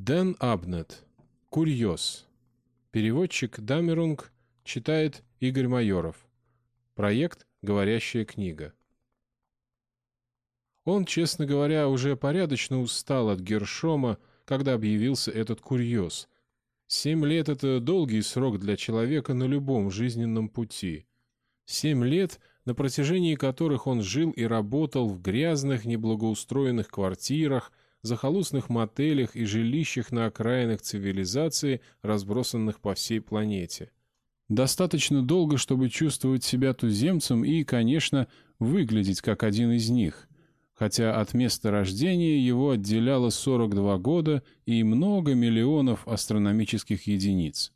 Дэн Абнет. Курьез. Переводчик Дамерунг читает Игорь Майоров. Проект «Говорящая книга». Он, честно говоря, уже порядочно устал от Гершома, когда объявился этот курьез. Семь лет — это долгий срок для человека на любом жизненном пути. Семь лет, на протяжении которых он жил и работал в грязных, неблагоустроенных квартирах, захолустных мотелях и жилищах на окраинах цивилизации, разбросанных по всей планете. Достаточно долго, чтобы чувствовать себя туземцем и, конечно, выглядеть как один из них, хотя от места рождения его отделяло 42 года и много миллионов астрономических единиц.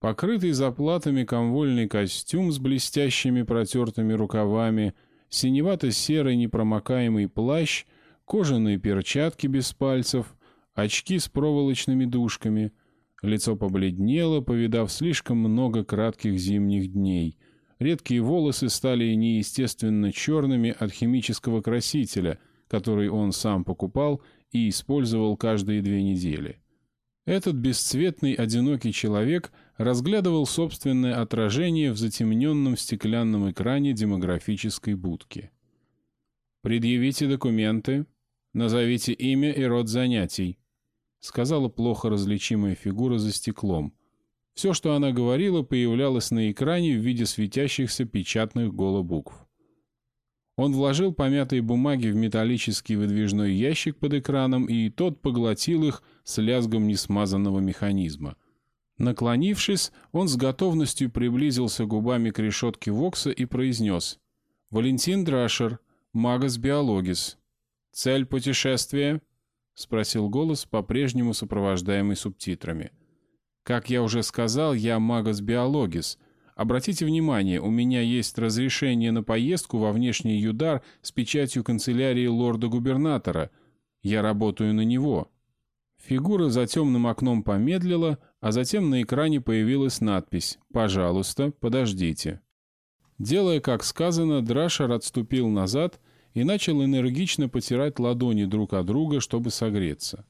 Покрытый заплатами комвольный костюм с блестящими протертыми рукавами, синевато-серый непромокаемый плащ — кожаные перчатки без пальцев, очки с проволочными дужками. Лицо побледнело, повидав слишком много кратких зимних дней. Редкие волосы стали неестественно черными от химического красителя, который он сам покупал и использовал каждые две недели. Этот бесцветный одинокий человек разглядывал собственное отражение в затемненном стеклянном экране демографической будки. «Предъявите документы», «Назовите имя и род занятий», — сказала плохо различимая фигура за стеклом. Все, что она говорила, появлялось на экране в виде светящихся печатных голобукв. Он вложил помятые бумаги в металлический выдвижной ящик под экраном, и тот поглотил их с лязгом несмазанного механизма. Наклонившись, он с готовностью приблизился губами к решетке Вокса и произнес «Валентин Драшер, магас биологис». «Цель путешествия?» — спросил голос, по-прежнему сопровождаемый субтитрами. «Как я уже сказал, я магас биологис. Обратите внимание, у меня есть разрешение на поездку во внешний Юдар с печатью канцелярии лорда-губернатора. Я работаю на него». Фигура за темным окном помедлила, а затем на экране появилась надпись «Пожалуйста, подождите». Делая, как сказано, Драшер отступил назад и начал энергично потирать ладони друг от друга, чтобы согреться.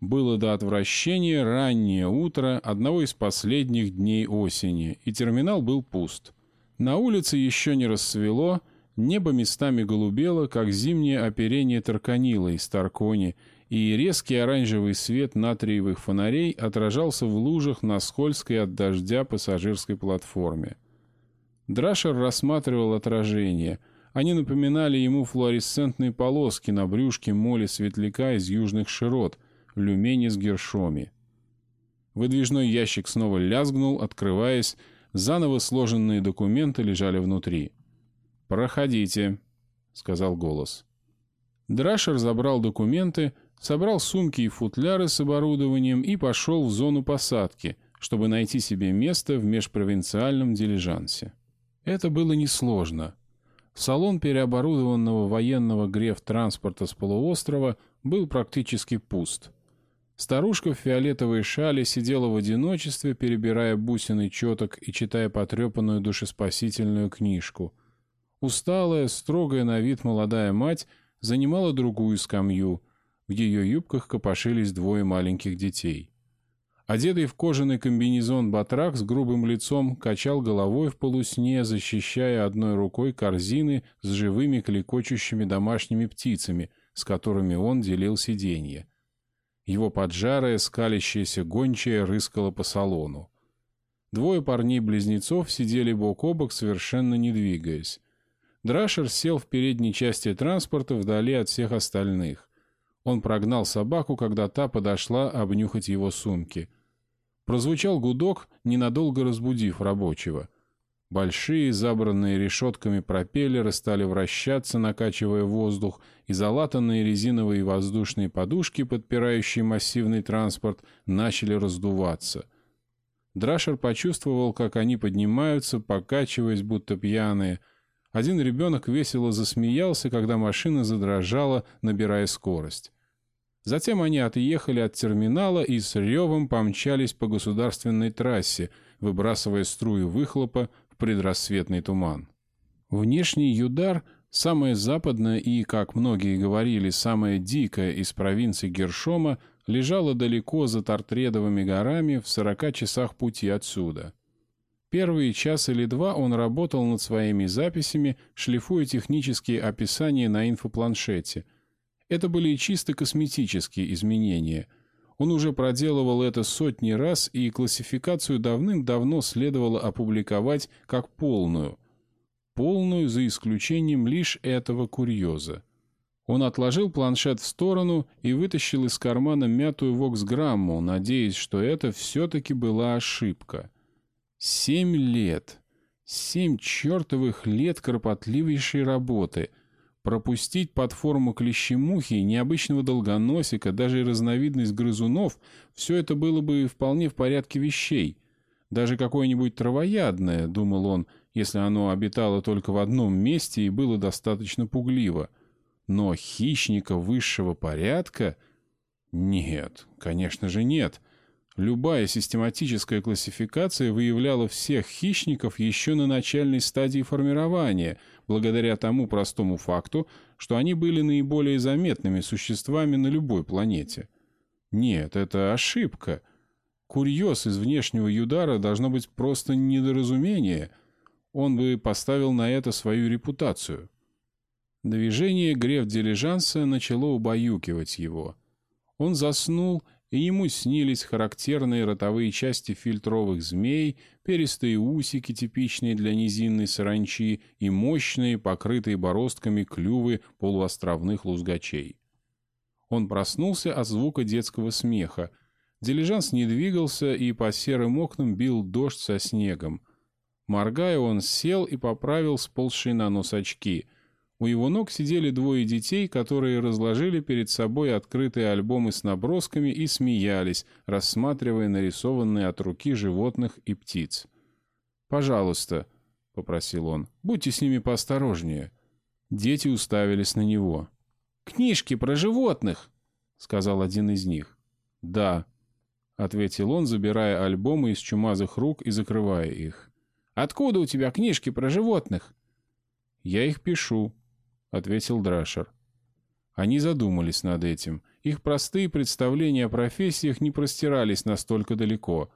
Было до отвращения раннее утро одного из последних дней осени, и терминал был пуст. На улице еще не рассвело, небо местами голубело, как зимнее оперение Тарканила из Таркони, и резкий оранжевый свет натриевых фонарей отражался в лужах на скользкой от дождя пассажирской платформе. Драшер рассматривал отражение — они напоминали ему флуоресцентные полоски на брюшке моли светляка из южных широт, люмени с гершоми. Выдвижной ящик снова лязгнул, открываясь, заново сложенные документы лежали внутри. «Проходите», — сказал голос. Драшер забрал документы, собрал сумки и футляры с оборудованием и пошел в зону посадки, чтобы найти себе место в межпровинциальном дилижансе. Это было несложно — Салон переоборудованного военного греф-транспорта с полуострова был практически пуст. Старушка в фиолетовой шале сидела в одиночестве, перебирая бусины четок и читая потрепанную душеспасительную книжку. Усталая, строгая на вид молодая мать занимала другую скамью. В ее юбках копошились двое маленьких детей. Одетый в кожаный комбинезон батрак с грубым лицом качал головой в полусне, защищая одной рукой корзины с живыми клекочущими домашними птицами, с которыми он делил сиденье. Его поджарая, скалящаяся гончая рыскала по салону. Двое парней-близнецов сидели бок о бок, совершенно не двигаясь. Драшер сел в передней части транспорта вдали от всех остальных. Он прогнал собаку, когда та подошла обнюхать его сумки — Прозвучал гудок, ненадолго разбудив рабочего. Большие, забранные решетками пропеллеры стали вращаться, накачивая воздух, и залатанные резиновые воздушные подушки, подпирающие массивный транспорт, начали раздуваться. Драшер почувствовал, как они поднимаются, покачиваясь, будто пьяные. Один ребенок весело засмеялся, когда машина задрожала, набирая скорость. Затем они отъехали от терминала и с ревом помчались по государственной трассе, выбрасывая струи выхлопа в предрассветный туман. Внешний Юдар, самая западная и, как многие говорили, самая дикая из провинций Гершома, лежала далеко за Тартредовыми горами в 40 часах пути отсюда. Первые час или два он работал над своими записями, шлифуя технические описания на инфопланшете. Это были чисто косметические изменения. Он уже проделывал это сотни раз, и классификацию давным-давно следовало опубликовать как полную. Полную за исключением лишь этого курьеза. Он отложил планшет в сторону и вытащил из кармана мятую воксграмму, надеясь, что это все-таки была ошибка — Семь лет. Семь чертовых лет кропотливейшей работы. Пропустить под форму клещемухи, необычного долгоносика, даже разновидность грызунов — все это было бы вполне в порядке вещей. Даже какое-нибудь травоядное, думал он, если оно обитало только в одном месте и было достаточно пугливо. Но хищника высшего порядка... Нет, конечно же нет. Любая систематическая классификация выявляла всех хищников еще на начальной стадии формирования, благодаря тому простому факту, что они были наиболее заметными существами на любой планете. Нет, это ошибка. Курьез из внешнего Юдара должно быть просто недоразумение. Он бы поставил на это свою репутацию. Движение греф дилижанса начало убаюкивать его. Он заснул и ему снились характерные ротовые части фильтровых змей, перистые усики, типичные для низинной саранчи, и мощные, покрытые бороздками клювы полуостровных лузгачей. Он проснулся от звука детского смеха. Дилижанс не двигался, и по серым окнам бил дождь со снегом. Моргая, он сел и поправил сползшие на нос очки — у его ног сидели двое детей, которые разложили перед собой открытые альбомы с набросками и смеялись, рассматривая нарисованные от руки животных и птиц. «Пожалуйста», — попросил он, — «будьте с ними поосторожнее». Дети уставились на него. «Книжки про животных», — сказал один из них. «Да», — ответил он, забирая альбомы из чумазых рук и закрывая их. «Откуда у тебя книжки про животных?» «Я их пишу», — ответил Драшер. Они задумались над этим. Их простые представления о профессиях не простирались настолько далеко.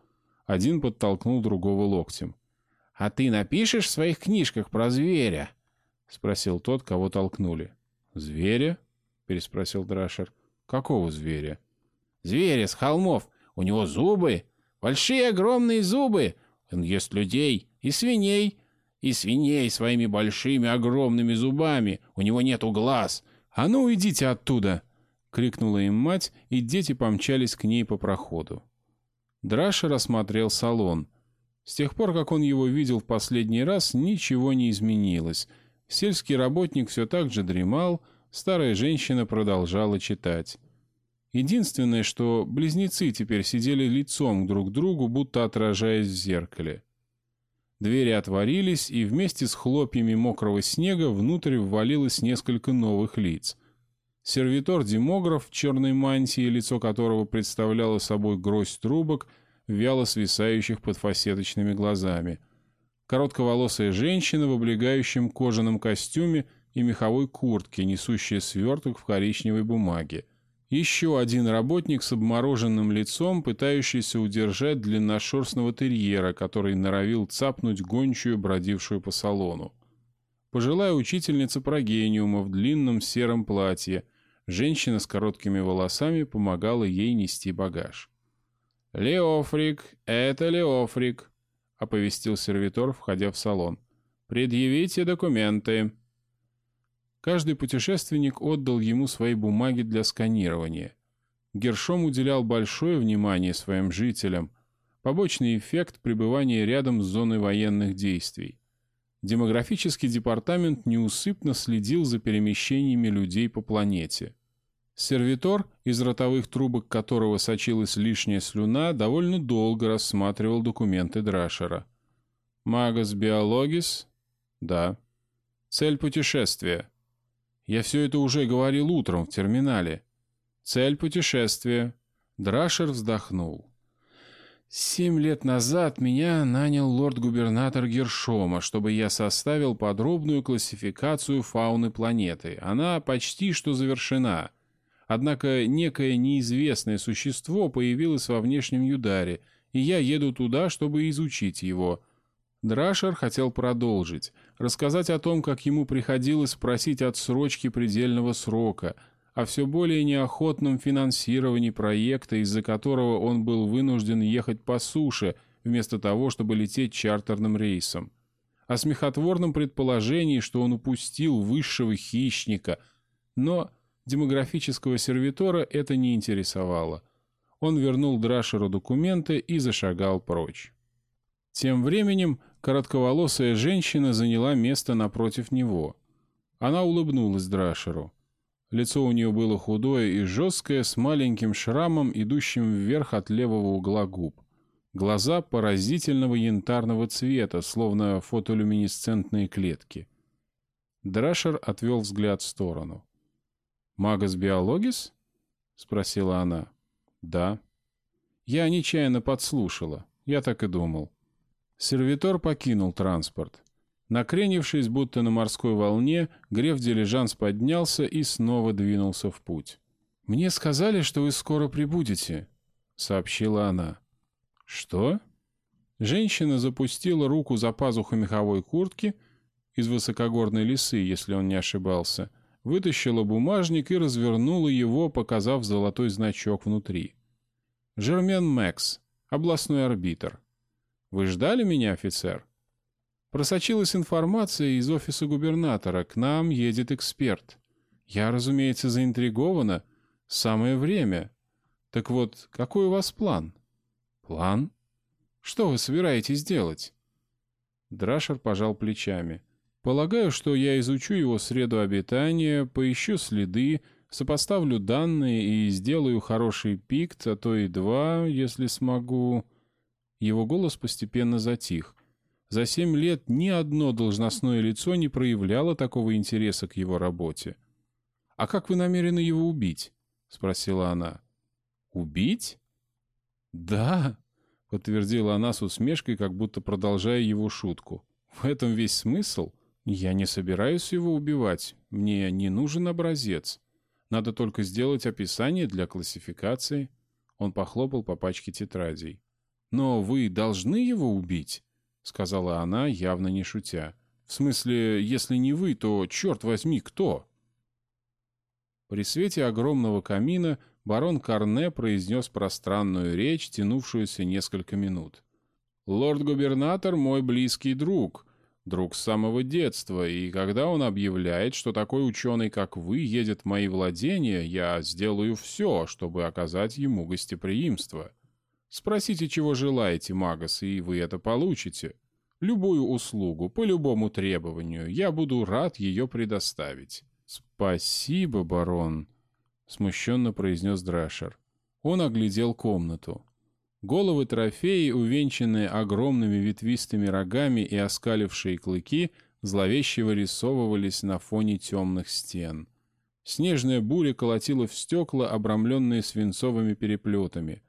Один подтолкнул другого локтем. «А ты напишешь в своих книжках про зверя?» — спросил тот, кого толкнули. «Зверя?» — переспросил Драшер. «Какого зверя?» «Зверя с холмов. У него зубы. Большие огромные зубы. Он ест людей и свиней и свиней своими большими огромными зубами. У него нету глаз. А ну, идите оттуда!» — крикнула им мать, и дети помчались к ней по проходу. Драшер осмотрел салон. С тех пор, как он его видел в последний раз, ничего не изменилось. Сельский работник все так же дремал, старая женщина продолжала читать. Единственное, что близнецы теперь сидели лицом друг к другу, будто отражаясь в зеркале. Двери отворились, и вместе с хлопьями мокрого снега внутрь ввалилось несколько новых лиц. Сервитор-демограф в черной мантии, лицо которого представляло собой гроздь трубок, вяло свисающих под фасеточными глазами. Коротковолосая женщина в облегающем кожаном костюме и меховой куртке, несущая сверток в коричневой бумаге. Еще один работник с обмороженным лицом, пытающийся удержать длинношерстного терьера, который норовил цапнуть гончую, бродившую по салону. Пожилая учительница прогениума в длинном сером платье. Женщина с короткими волосами помогала ей нести багаж. «Леофрик, это Леофрик», — оповестил сервитор, входя в салон. «Предъявите документы». Каждый путешественник отдал ему свои бумаги для сканирования. Гершом уделял большое внимание своим жителям, побочный эффект пребывания рядом с зоной военных действий. Демографический департамент неусыпно следил за перемещениями людей по планете. Сервитор, из ротовых трубок которого сочилась лишняя слюна, довольно долго рассматривал документы Драшера. «Магас биологис?» «Да». «Цель путешествия?» Я все это уже говорил утром в терминале. Цель путешествия. Драшер вздохнул. Семь лет назад меня нанял лорд-губернатор Гершома, чтобы я составил подробную классификацию фауны планеты. Она почти что завершена. Однако некое неизвестное существо появилось во внешнем Юдаре, и я еду туда, чтобы изучить его. Драшер хотел продолжить, рассказать о том, как ему приходилось просить отсрочки предельного срока, о все более неохотном финансировании проекта, из-за которого он был вынужден ехать по суше, вместо того, чтобы лететь чартерным рейсом. О смехотворном предположении, что он упустил высшего хищника, но демографического сервитора это не интересовало. Он вернул Драшеру документы и зашагал прочь. Тем временем коротковолосая женщина заняла место напротив него. Она улыбнулась Драшеру. Лицо у нее было худое и жесткое, с маленьким шрамом, идущим вверх от левого угла губ. Глаза поразительного янтарного цвета, словно фотолюминесцентные клетки. Драшер отвел взгляд в сторону. «Магас биологис?» — спросила она. «Да». Я нечаянно подслушала. Я так и думал. Сервитор покинул транспорт. Накренившись, будто на морской волне, Греф-дилижанс поднялся и снова двинулся в путь. «Мне сказали, что вы скоро прибудете», — сообщила она. «Что?» Женщина запустила руку за пазуху меховой куртки из высокогорной лисы, если он не ошибался — вытащила бумажник и развернула его, показав золотой значок внутри. «Жермен Мэкс, областной арбитр. Вы ждали меня, офицер?» Просочилась информация из офиса губернатора. К нам едет эксперт. Я, разумеется, заинтригована. Самое время. Так вот, какой у вас план? План? Что вы собираетесь делать? Драшер пожал плечами. — Полагаю, что я изучу его среду обитания, поищу следы, сопоставлю данные и сделаю хороший пикт, а то и два, если смогу. Его голос постепенно затих. За семь лет ни одно должностное лицо не проявляло такого интереса к его работе. «А как вы намерены его убить?» — спросила она. «Убить?» «Да», — подтвердила она с усмешкой, как будто продолжая его шутку. «В этом весь смысл?» «Я не собираюсь его убивать. Мне не нужен образец. Надо только сделать описание для классификации». Он похлопал по пачке тетрадей. «Но вы должны его убить», — сказала она, явно не шутя. «В смысле, если не вы, то, черт возьми, кто?» При свете огромного камина барон Карне произнес пространную речь, тянувшуюся несколько минут. «Лорд-губернатор — мой близкий друг», друг с самого детства, и когда он объявляет, что такой ученый, как вы, едет в мои владения, я сделаю все, чтобы оказать ему гостеприимство. Спросите, чего желаете, Магас, и вы это получите. Любую услугу, по любому требованию, я буду рад ее предоставить». «Спасибо, барон», — смущенно произнес Драшер. Он оглядел комнату. Головы трофеи, увенчанные огромными ветвистыми рогами и оскалившие клыки, зловеще вырисовывались на фоне темных стен. Снежная буря колотила в стекла, обрамленные свинцовыми переплетами.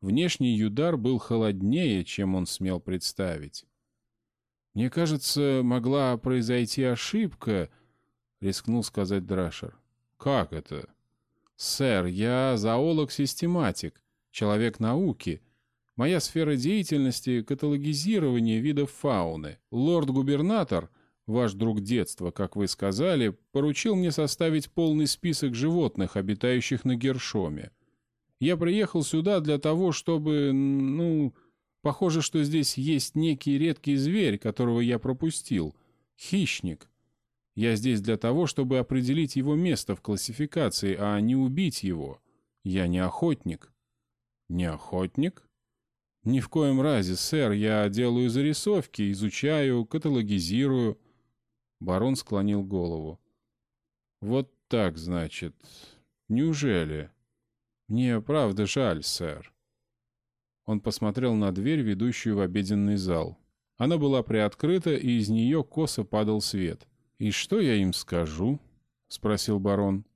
Внешний юдар был холоднее, чем он смел представить. «Мне кажется, могла произойти ошибка», — рискнул сказать Драшер. «Как это?» «Сэр, я зоолог-систематик, человек науки» Моя сфера деятельности — каталогизирование видов фауны. Лорд-губернатор, ваш друг детства, как вы сказали, поручил мне составить полный список животных, обитающих на Гершоме. Я приехал сюда для того, чтобы, ну... Похоже, что здесь есть некий редкий зверь, которого я пропустил. Хищник. Я здесь для того, чтобы определить его место в классификации, а не убить его. Я не охотник. Не охотник? «Ни в коем разе, сэр, я делаю зарисовки, изучаю, каталогизирую». Барон склонил голову. «Вот так, значит. Неужели? Мне правда жаль, сэр». Он посмотрел на дверь, ведущую в обеденный зал. Она была приоткрыта, и из нее косо падал свет. «И что я им скажу?» — спросил барон.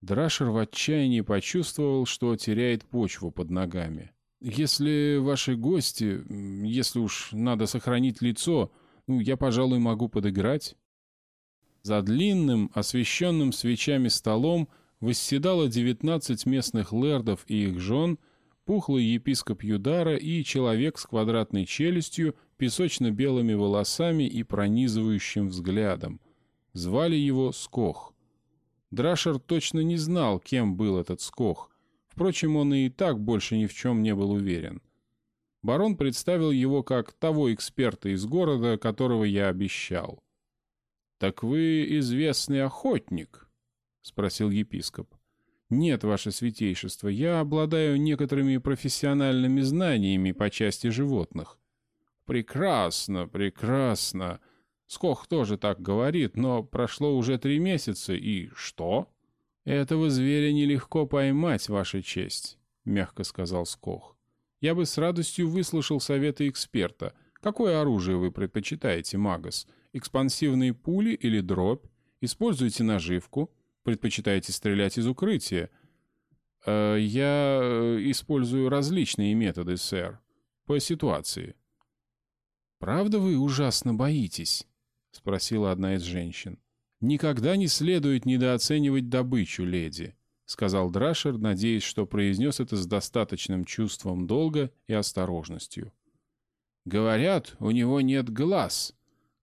Драшер в отчаянии почувствовал, что теряет почву под ногами. Если ваши гости, если уж надо сохранить лицо, ну, я, пожалуй, могу подыграть. За длинным, освещенным свечами столом восседало 19 местных лэрдов и их жен, пухлый епископ Юдара и человек с квадратной челюстью, песочно-белыми волосами и пронизывающим взглядом. Звали его Скох. Драшер точно не знал, кем был этот Скох. Впрочем, он и так больше ни в чем не был уверен. Барон представил его как того эксперта из города, которого я обещал. «Так вы известный охотник?» — спросил епископ. «Нет, ваше святейшество, я обладаю некоторыми профессиональными знаниями по части животных». «Прекрасно, прекрасно. Скох тоже так говорит, но прошло уже три месяца, и что?» «Этого зверя нелегко поймать, ваша честь», — мягко сказал Скох. «Я бы с радостью выслушал советы эксперта. Какое оружие вы предпочитаете, Магас? Экспансивные пули или дробь? Используете наживку?» Предпочитаете стрелять из укрытия? Э, я э, использую различные методы, сэр. По ситуации. Правда вы ужасно боитесь? Спросила одна из женщин. Никогда не следует недооценивать добычу, леди, сказал Драшер, надеясь, что произнес это с достаточным чувством долга и осторожностью. Говорят, у него нет глаз.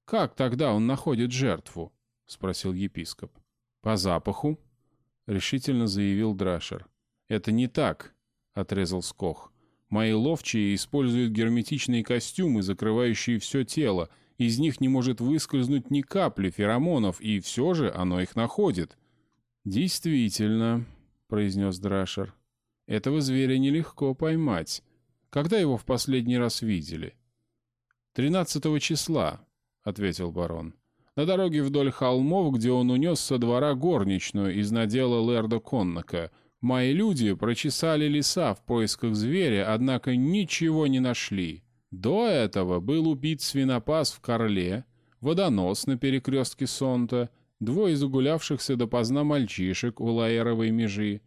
Как тогда он находит жертву? спросил епископ. «По запаху», — решительно заявил Драшер. «Это не так», — отрезал Скох. «Мои ловчие используют герметичные костюмы, закрывающие все тело. Из них не может выскользнуть ни капли феромонов, и все же оно их находит». «Действительно», — произнес Драшер. «Этого зверя нелегко поймать. Когда его в последний раз видели?» «Тринадцатого числа», — ответил барон на дороге вдоль холмов, где он унес со двора горничную из надела Лерда Коннака. Мои люди прочесали леса в поисках зверя, однако ничего не нашли. До этого был убит свинопас в Корле, водонос на перекрестке Сонта, двое загулявшихся допоздна мальчишек у Лаэровой межи.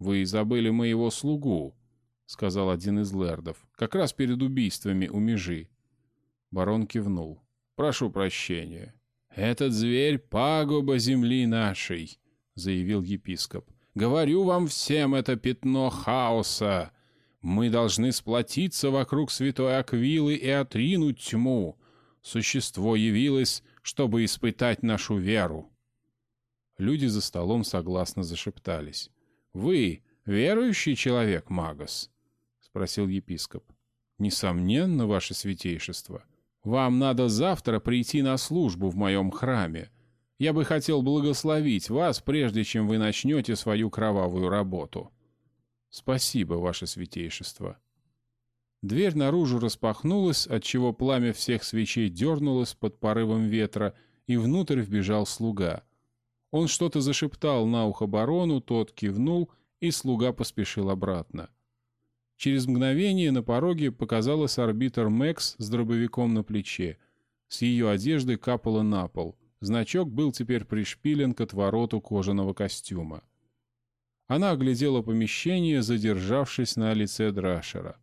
«Вы забыли моего слугу», — сказал один из лэрдов, — «как раз перед убийствами у межи». Барон кивнул. «Прошу прощения. «Этот зверь — пагуба земли нашей», — заявил епископ. «Говорю вам всем, это пятно хаоса. Мы должны сплотиться вокруг святой Аквилы и отринуть тьму. Существо явилось, чтобы испытать нашу веру». Люди за столом согласно зашептались. «Вы верующий человек, Магос?» — спросил епископ. «Несомненно, ваше святейшество. Вам надо завтра прийти на службу в моем храме. Я бы хотел благословить вас, прежде чем вы начнете свою кровавую работу. Спасибо, ваше святейшество. Дверь наружу распахнулась, отчего пламя всех свечей дернулось под порывом ветра, и внутрь вбежал слуга. Он что-то зашептал на ухо барону, тот кивнул, и слуга поспешил обратно. — Через мгновение на пороге показалась арбитр Мэкс с дробовиком на плече. С ее одежды капало на пол. Значок был теперь пришпилен к отвороту кожаного костюма. Она оглядела помещение, задержавшись на лице Драшера.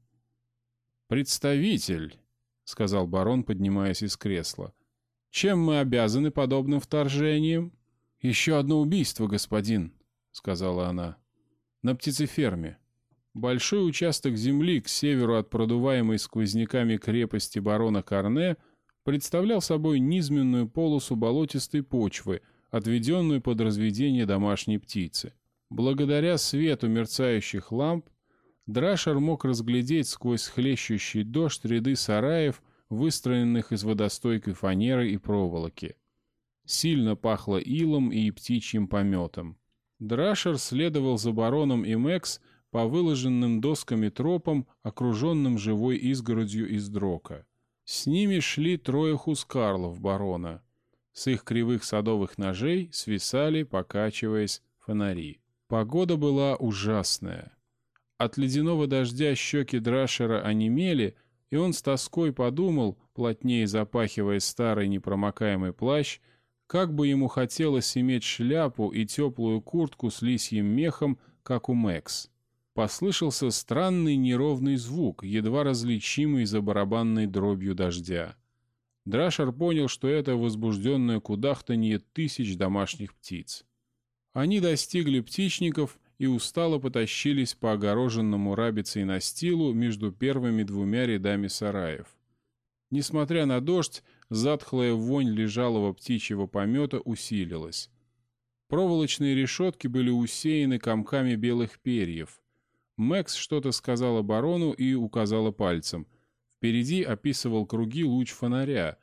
«Представитель», — сказал барон, поднимаясь из кресла, — «чем мы обязаны подобным вторжением?» «Еще одно убийство, господин», — сказала она. «На птицеферме. Большой участок земли к северу от продуваемой сквозняками крепости барона Карне представлял собой низменную полосу болотистой почвы, отведенную под разведение домашней птицы. Благодаря свету мерцающих ламп Драшер мог разглядеть сквозь хлещущий дождь ряды сараев, выстроенных из водостойкой фанеры и проволоки. Сильно пахло илом и птичьим пометом. Драшер следовал за бароном и Мэкс, по выложенным досками тропам, окруженным живой изгородью из дрока. С ними шли трое хускарлов барона. С их кривых садовых ножей свисали, покачиваясь, фонари. Погода была ужасная. От ледяного дождя щеки Драшера онемели, и он с тоской подумал, плотнее запахивая старый непромокаемый плащ, как бы ему хотелось иметь шляпу и теплую куртку с лисьим мехом, как у Мэкс. Послышался странный неровный звук, едва различимый за барабанной дробью дождя. Драшер понял, что это возбужденное кудахтанье тысяч домашних птиц. Они достигли птичников и устало потащились по огороженному рабицей настилу между первыми двумя рядами сараев. Несмотря на дождь, затхлая вонь лежалого птичьего помета усилилась. Проволочные решетки были усеяны комками белых перьев. Мэкс что-то сказала барону и указала пальцем. Впереди описывал круги луч фонаря.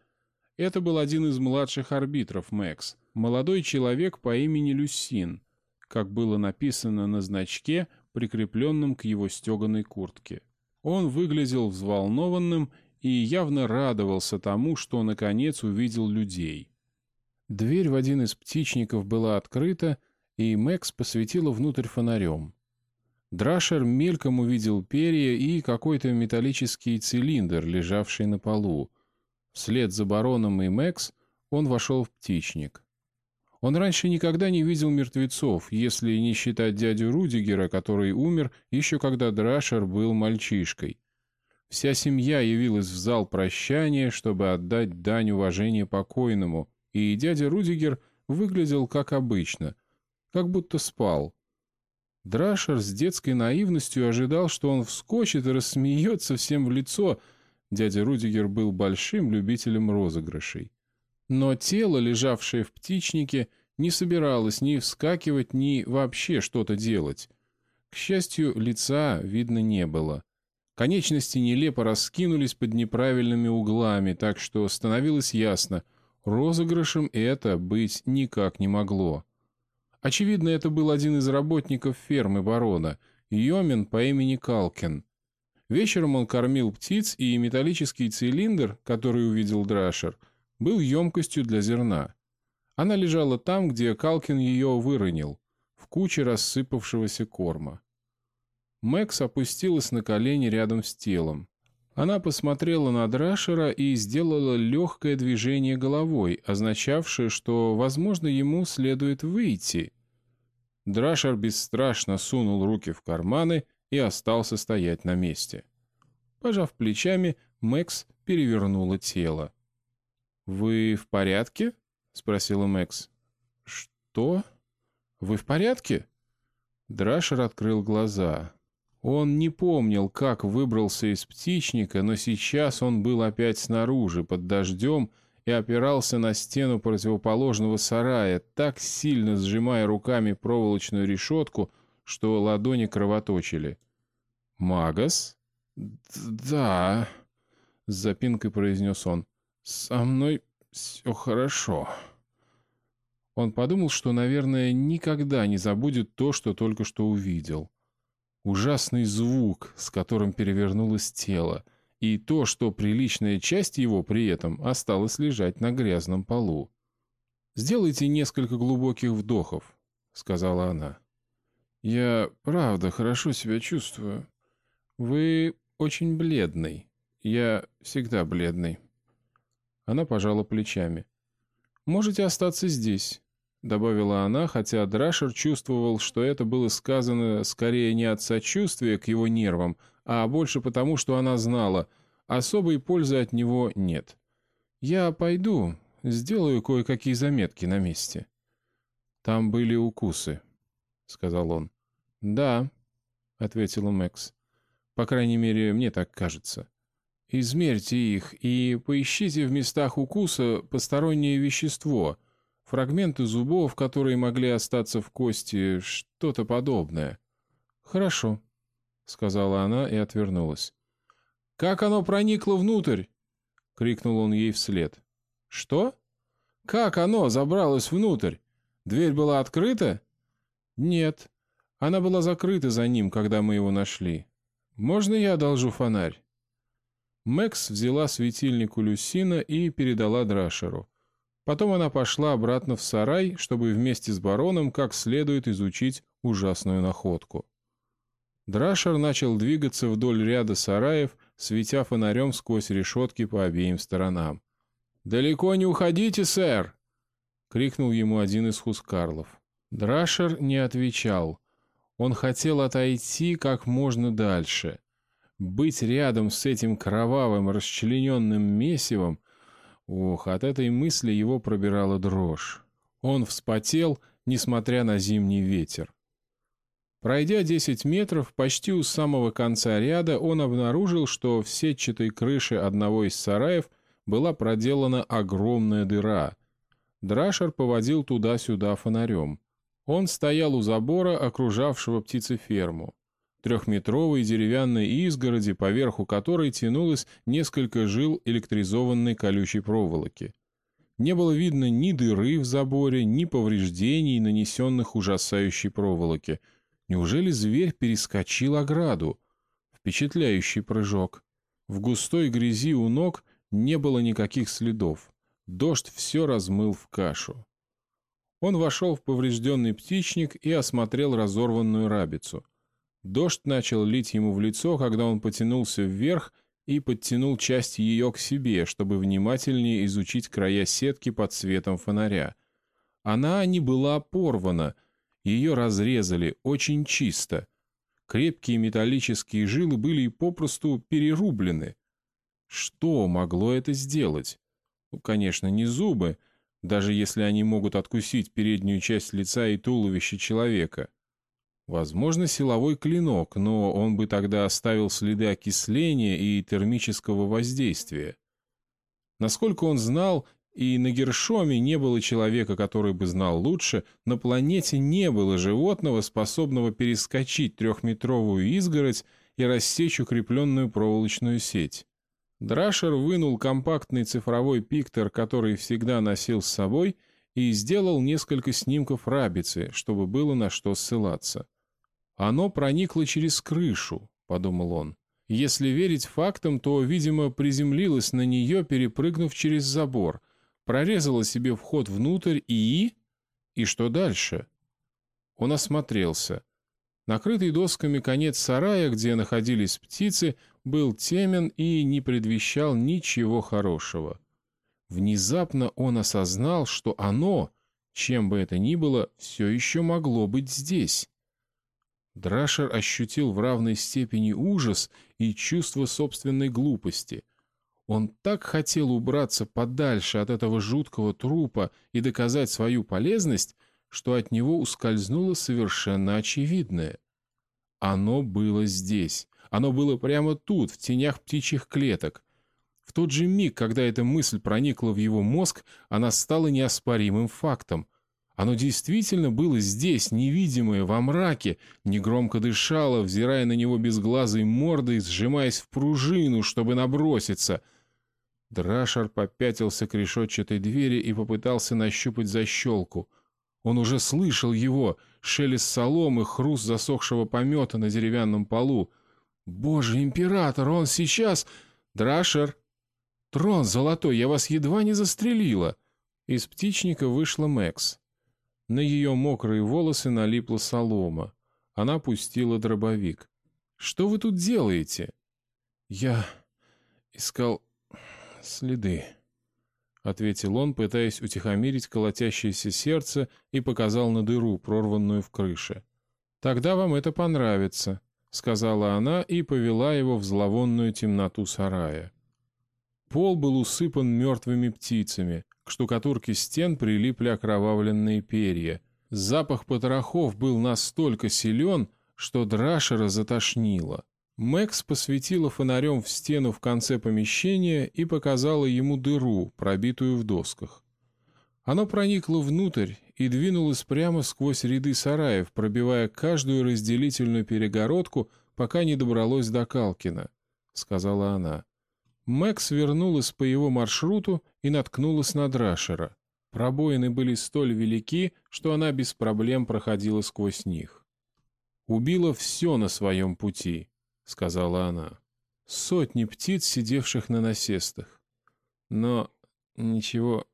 Это был один из младших арбитров Мэкс, молодой человек по имени Люсин, как было написано на значке, прикрепленном к его стеганой куртке. Он выглядел взволнованным и явно радовался тому, что наконец увидел людей. Дверь в один из птичников была открыта, и Мэкс посветила внутрь фонарем. Драшер мельком увидел перья и какой-то металлический цилиндр, лежавший на полу. Вслед за бароном и Мэкс он вошел в птичник. Он раньше никогда не видел мертвецов, если не считать дядю Рудигера, который умер еще когда Драшер был мальчишкой. Вся семья явилась в зал прощания, чтобы отдать дань уважения покойному, и дядя Рудигер выглядел как обычно, как будто спал. Драшер с детской наивностью ожидал, что он вскочит и рассмеется всем в лицо. Дядя Рудигер был большим любителем розыгрышей. Но тело, лежавшее в птичнике, не собиралось ни вскакивать, ни вообще что-то делать. К счастью, лица видно не было. Конечности нелепо раскинулись под неправильными углами, так что становилось ясно, розыгрышем это быть никак не могло. Очевидно, это был один из работников фермы барона, Йомин по имени Калкин. Вечером он кормил птиц, и металлический цилиндр, который увидел Драшер, был емкостью для зерна. Она лежала там, где Калкин ее выронил, в куче рассыпавшегося корма. Мэкс опустилась на колени рядом с телом. Она посмотрела на Драшера и сделала легкое движение головой, означавшее, что, возможно, ему следует выйти. Драшер бесстрашно сунул руки в карманы и остался стоять на месте. Пожав плечами, Мэкс перевернула тело. «Вы в порядке?» — спросила Мэкс. «Что? Вы в порядке?» Драшер открыл глаза. Он не помнил, как выбрался из птичника, но сейчас он был опять снаружи, под дождем, и опирался на стену противоположного сарая, так сильно сжимая руками проволочную решетку, что ладони кровоточили. «Магас?» «Да», — с запинкой произнес он. «Со мной все хорошо». Он подумал, что, наверное, никогда не забудет то, что только что увидел. Ужасный звук, с которым перевернулось тело, и то, что приличная часть его при этом осталась лежать на грязном полу. «Сделайте несколько глубоких вдохов», — сказала она. «Я, правда, хорошо себя чувствую. Вы очень бледный. Я всегда бледный». Она пожала плечами. «Можете остаться здесь добавила она, хотя Драшер чувствовал, что это было сказано скорее не от сочувствия к его нервам, а больше потому, что она знала, особой пользы от него нет. «Я пойду, сделаю кое-какие заметки на месте». «Там были укусы», — сказал он. «Да», — ответила Мэкс. «По крайней мере, мне так кажется. Измерьте их и поищите в местах укуса постороннее вещество — фрагменты зубов, которые могли остаться в кости, что-то подобное. «Хорошо», — сказала она и отвернулась. «Как оно проникло внутрь?» — крикнул он ей вслед. «Что? Как оно забралось внутрь? Дверь была открыта?» «Нет, она была закрыта за ним, когда мы его нашли. Можно я одолжу фонарь?» Мэкс взяла светильник у Люсина и передала Драшеру. Потом она пошла обратно в сарай, чтобы вместе с бароном как следует изучить ужасную находку. Драшер начал двигаться вдоль ряда сараев, светя фонарем сквозь решетки по обеим сторонам. «Далеко не уходите, сэр!» — крикнул ему один из хускарлов. Драшер не отвечал. Он хотел отойти как можно дальше. Быть рядом с этим кровавым расчлененным месивом Ох, от этой мысли его пробирала дрожь. Он вспотел несмотря на зимний ветер. Пройдя 10 метров, почти у самого конца ряда он обнаружил, что в сетчатой крыше одного из сараев была проделана огромная дыра. Драшер поводил туда-сюда фонарем. Он стоял у забора, окружавшего птицеферму. Трехметровой деревянной изгороди, поверху которой тянулось несколько жил электризованной колючей проволоки. Не было видно ни дыры в заборе, ни повреждений, нанесенных ужасающей проволоке. Неужели зверь перескочил ограду? Впечатляющий прыжок. В густой грязи у ног не было никаких следов. Дождь все размыл в кашу. Он вошел в поврежденный птичник и осмотрел разорванную рабицу. Дождь начал лить ему в лицо, когда он потянулся вверх и подтянул часть ее к себе, чтобы внимательнее изучить края сетки под светом фонаря. Она не была порвана, ее разрезали очень чисто. Крепкие металлические жилы были попросту перерублены. Что могло это сделать? Ну, конечно, не зубы, даже если они могут откусить переднюю часть лица и туловища человека. Возможно, силовой клинок, но он бы тогда оставил следы окисления и термического воздействия. Насколько он знал, и на Гершоме не было человека, который бы знал лучше, на планете не было животного, способного перескочить трехметровую изгородь и рассечь укрепленную проволочную сеть. Драшер вынул компактный цифровой пиктор, который всегда носил с собой, и сделал несколько снимков рабицы, чтобы было на что ссылаться. «Оно проникло через крышу», — подумал он. Если верить фактам, то, видимо, приземлилось на нее, перепрыгнув через забор, прорезало себе вход внутрь и... И что дальше? Он осмотрелся. Накрытый досками конец сарая, где находились птицы, был темен и не предвещал ничего хорошего. Внезапно он осознал, что оно, чем бы это ни было, все еще могло быть здесь. Драшер ощутил в равной степени ужас и чувство собственной глупости. Он так хотел убраться подальше от этого жуткого трупа и доказать свою полезность, что от него ускользнуло совершенно очевидное. Оно было здесь. Оно было прямо тут, в тенях птичьих клеток. В тот же миг, когда эта мысль проникла в его мозг, она стала неоспоримым фактом. Оно действительно было здесь, невидимое, во мраке, негромко дышало, взирая на него безглазой мордой, сжимаясь в пружину, чтобы наброситься. Драшер попятился к решетчатой двери и попытался нащупать защелку. Он уже слышал его, шелест соломы, хруст засохшего помета на деревянном полу. «Боже, император, он сейчас...» «Драшер!» «Трон золотой, я вас едва не застрелила!» Из птичника вышла Мэкс. На ее мокрые волосы налипла солома. Она пустила дробовик. «Что вы тут делаете?» «Я искал следы», — ответил он, пытаясь утихомирить колотящееся сердце и показал на дыру, прорванную в крыше. «Тогда вам это понравится», — сказала она и повела его в зловонную темноту сарая. Пол был усыпан мертвыми птицами, к штукатурке стен прилипли окровавленные перья. Запах потрохов был настолько силен, что Драшера затошнило. Мэкс посветила фонарем в стену в конце помещения и показала ему дыру, пробитую в досках. Оно проникло внутрь и двинулось прямо сквозь ряды сараев, пробивая каждую разделительную перегородку, пока не добралось до Калкина, — сказала она. Мэкс вернулась по его маршруту и наткнулась на Драшера. Пробоины были столь велики, что она без проблем проходила сквозь них. «Убила все на своем пути», — сказала она. «Сотни птиц, сидевших на насестах. Но ничего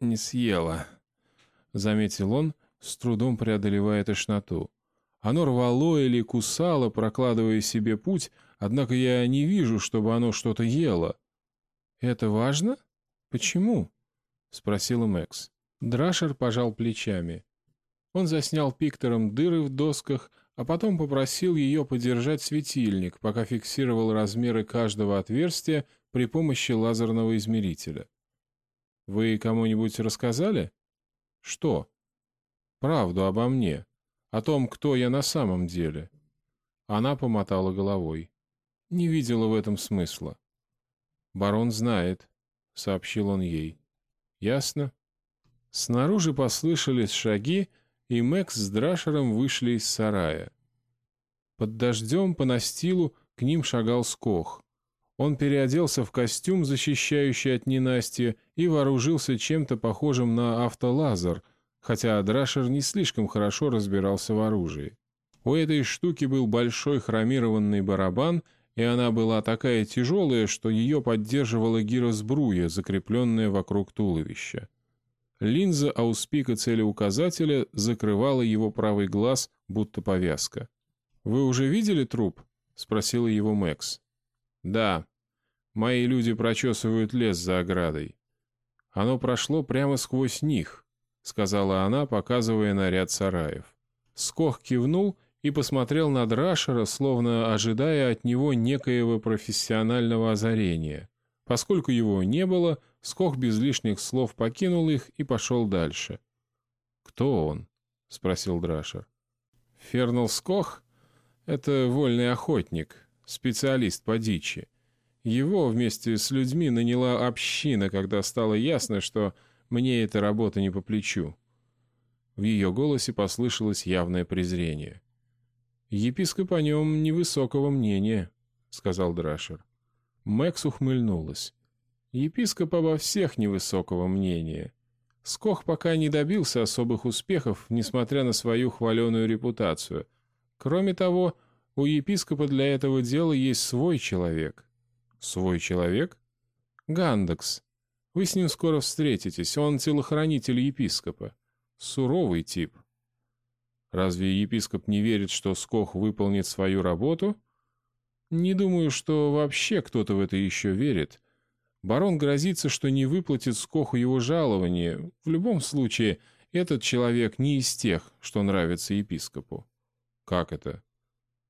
не съела», — заметил он, с трудом преодолевая тошноту. Оно рвало или кусало, прокладывая себе путь, однако я не вижу, чтобы оно что-то ело. «Это важно? Почему?» — спросила Мэкс. Драшер пожал плечами. Он заснял пиктором дыры в досках, а потом попросил ее подержать светильник, пока фиксировал размеры каждого отверстия при помощи лазерного измерителя. «Вы кому-нибудь рассказали?» «Что?» Правду обо мне. О том, кто я на самом деле. Она помотала головой. Не видела в этом смысла. «Барон знает», — сообщил он ей. «Ясно?» Снаружи послышались шаги, и Мэкс с Драшером вышли из сарая. Под дождем по настилу к ним шагал Скох. Он переоделся в костюм, защищающий от ненастья, и вооружился чем-то похожим на автолазер, хотя Драшер не слишком хорошо разбирался в оружии. У этой штуки был большой хромированный барабан, и она была такая тяжелая, что ее поддерживала гиросбруя, закрепленная вокруг туловища. Линза ауспика целеуказателя закрывала его правый глаз, будто повязка. «Вы уже видели труп?» — спросила его Мэкс. «Да. Мои люди прочесывают лес за оградой. Оно прошло прямо сквозь них», — сказала она, показывая на ряд сараев. Скох кивнул и посмотрел на Драшера, словно ожидая от него некоего профессионального озарения. Поскольку его не было, Скох без лишних слов покинул их и пошел дальше. «Кто он?» — спросил Драшер. «Фернал Скох — это вольный охотник, специалист по дичи. Его вместе с людьми наняла община, когда стало ясно, что мне эта работа не по плечу». В ее голосе послышалось явное презрение. «Епископ о нем невысокого мнения», — сказал Драшер. Мэкс ухмыльнулась. Епископ обо всех невысокого мнения. Скох пока не добился особых успехов, несмотря на свою хваленую репутацию. Кроме того, у епископа для этого дела есть свой человек. Свой человек? Гандекс. Вы с ним скоро встретитесь, он телохранитель епископа. Суровый тип. Разве епископ не верит, что Скох выполнит свою работу? Не думаю, что вообще кто-то в это еще верит. Барон грозится, что не выплатит Скоху его жалование. В любом случае, этот человек не из тех, что нравится епископу. Как это?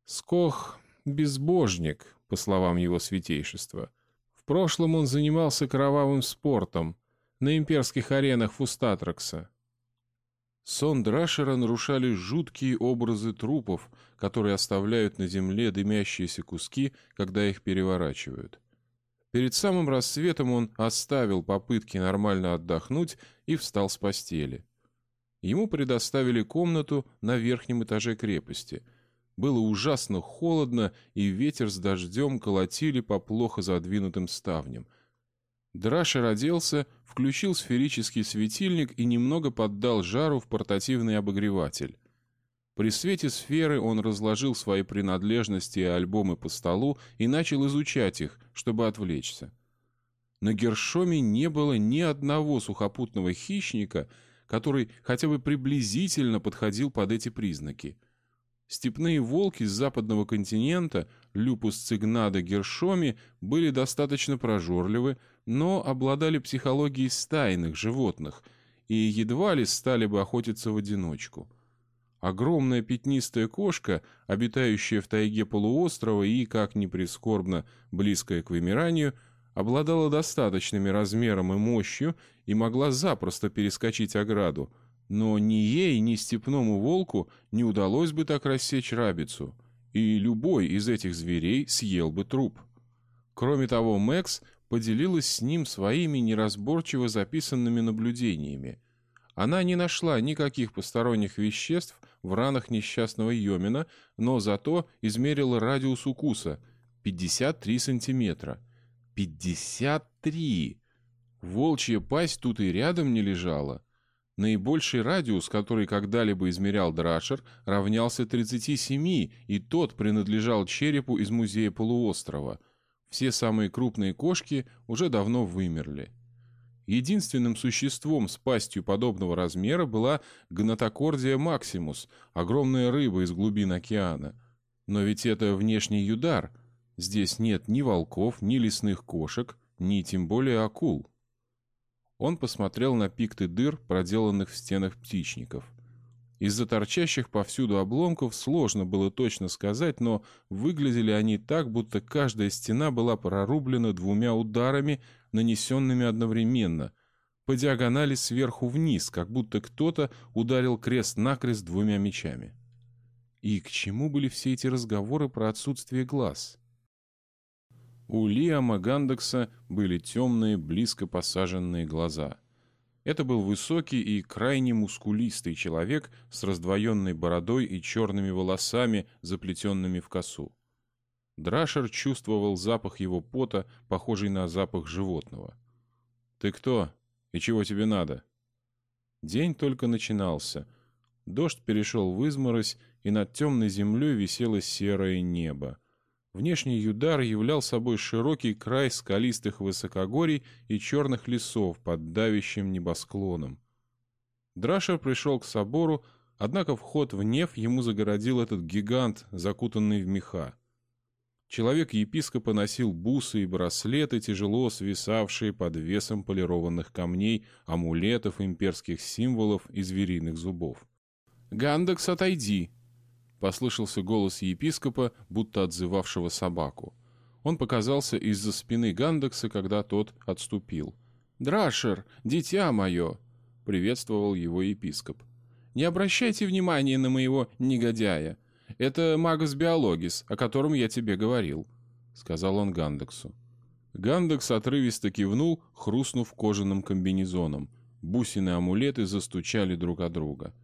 Скох — безбожник, по словам его святейшества. В прошлом он занимался кровавым спортом на имперских аренах Фустатракса. Сон Драшера нарушали жуткие образы трупов, которые оставляют на земле дымящиеся куски, когда их переворачивают. Перед самым рассветом он оставил попытки нормально отдохнуть и встал с постели. Ему предоставили комнату на верхнем этаже крепости. Было ужасно холодно, и ветер с дождем колотили по плохо задвинутым ставням. Драшер оделся, включил сферический светильник и немного поддал жару в портативный обогреватель. При свете сферы он разложил свои принадлежности и альбомы по столу и начал изучать их, чтобы отвлечься. На Гершоме не было ни одного сухопутного хищника, который хотя бы приблизительно подходил под эти признаки. Степные волки с западного континента, люпус цигнада гершоми, были достаточно прожорливы, но обладали психологией стайных животных и едва ли стали бы охотиться в одиночку. Огромная пятнистая кошка, обитающая в тайге полуострова и, как ни прискорбно, близкая к вымиранию, обладала достаточными размером и мощью и могла запросто перескочить ограду, но ни ей, ни степному волку не удалось бы так рассечь рабицу, и любой из этих зверей съел бы труп. Кроме того, Мэкс поделилась с ним своими неразборчиво записанными наблюдениями. Она не нашла никаких посторонних веществ, в ранах несчастного Йомина, но зато измерила радиус укуса — 53 сантиметра. 53! Волчья пасть тут и рядом не лежала. Наибольший радиус, который когда-либо измерял Драшер, равнялся 37, и тот принадлежал черепу из музея полуострова. Все самые крупные кошки уже давно вымерли. Единственным существом с пастью подобного размера была гнатокордия максимус, огромная рыба из глубин океана. Но ведь это внешний юдар. Здесь нет ни волков, ни лесных кошек, ни тем более акул. Он посмотрел на пикты дыр, проделанных в стенах птичников. Из-за торчащих повсюду обломков сложно было точно сказать, но выглядели они так, будто каждая стена была прорублена двумя ударами, нанесенными одновременно. по диагонали сверху вниз, как будто кто-то ударил крест-накрест двумя мечами. И к чему были все эти разговоры про отсутствие глаз? У Лиама Гандекса были темные, близко посаженные глаза. Это был высокий и крайне мускулистый человек с раздвоенной бородой и черными волосами, заплетенными в косу. Драшер чувствовал запах его пота, похожий на запах животного. «Ты кто? И чего тебе надо?» День только начинался. Дождь перешел в изморозь, и над темной землей висело серое небо. Внешний Юдар являл собой широкий край скалистых высокогорий и черных лесов под давящим небосклоном. Драшер пришел к собору, однако вход в Нев ему загородил этот гигант, закутанный в меха. Человек-епископа носил бусы и браслеты, тяжело свисавшие под весом полированных камней, амулетов, имперских символов и звериных зубов. «Гандекс, отойди!» — послышался голос епископа, будто отзывавшего собаку. Он показался из-за спины Гандекса, когда тот отступил. «Драшер, дитя мое!» — приветствовал его епископ. «Не обращайте внимания на моего негодяя. Это магус биологис, о котором я тебе говорил», — сказал он Гандексу. Гандекс отрывисто кивнул, хрустнув кожаным комбинезоном. Бусины-амулеты застучали друг о друга.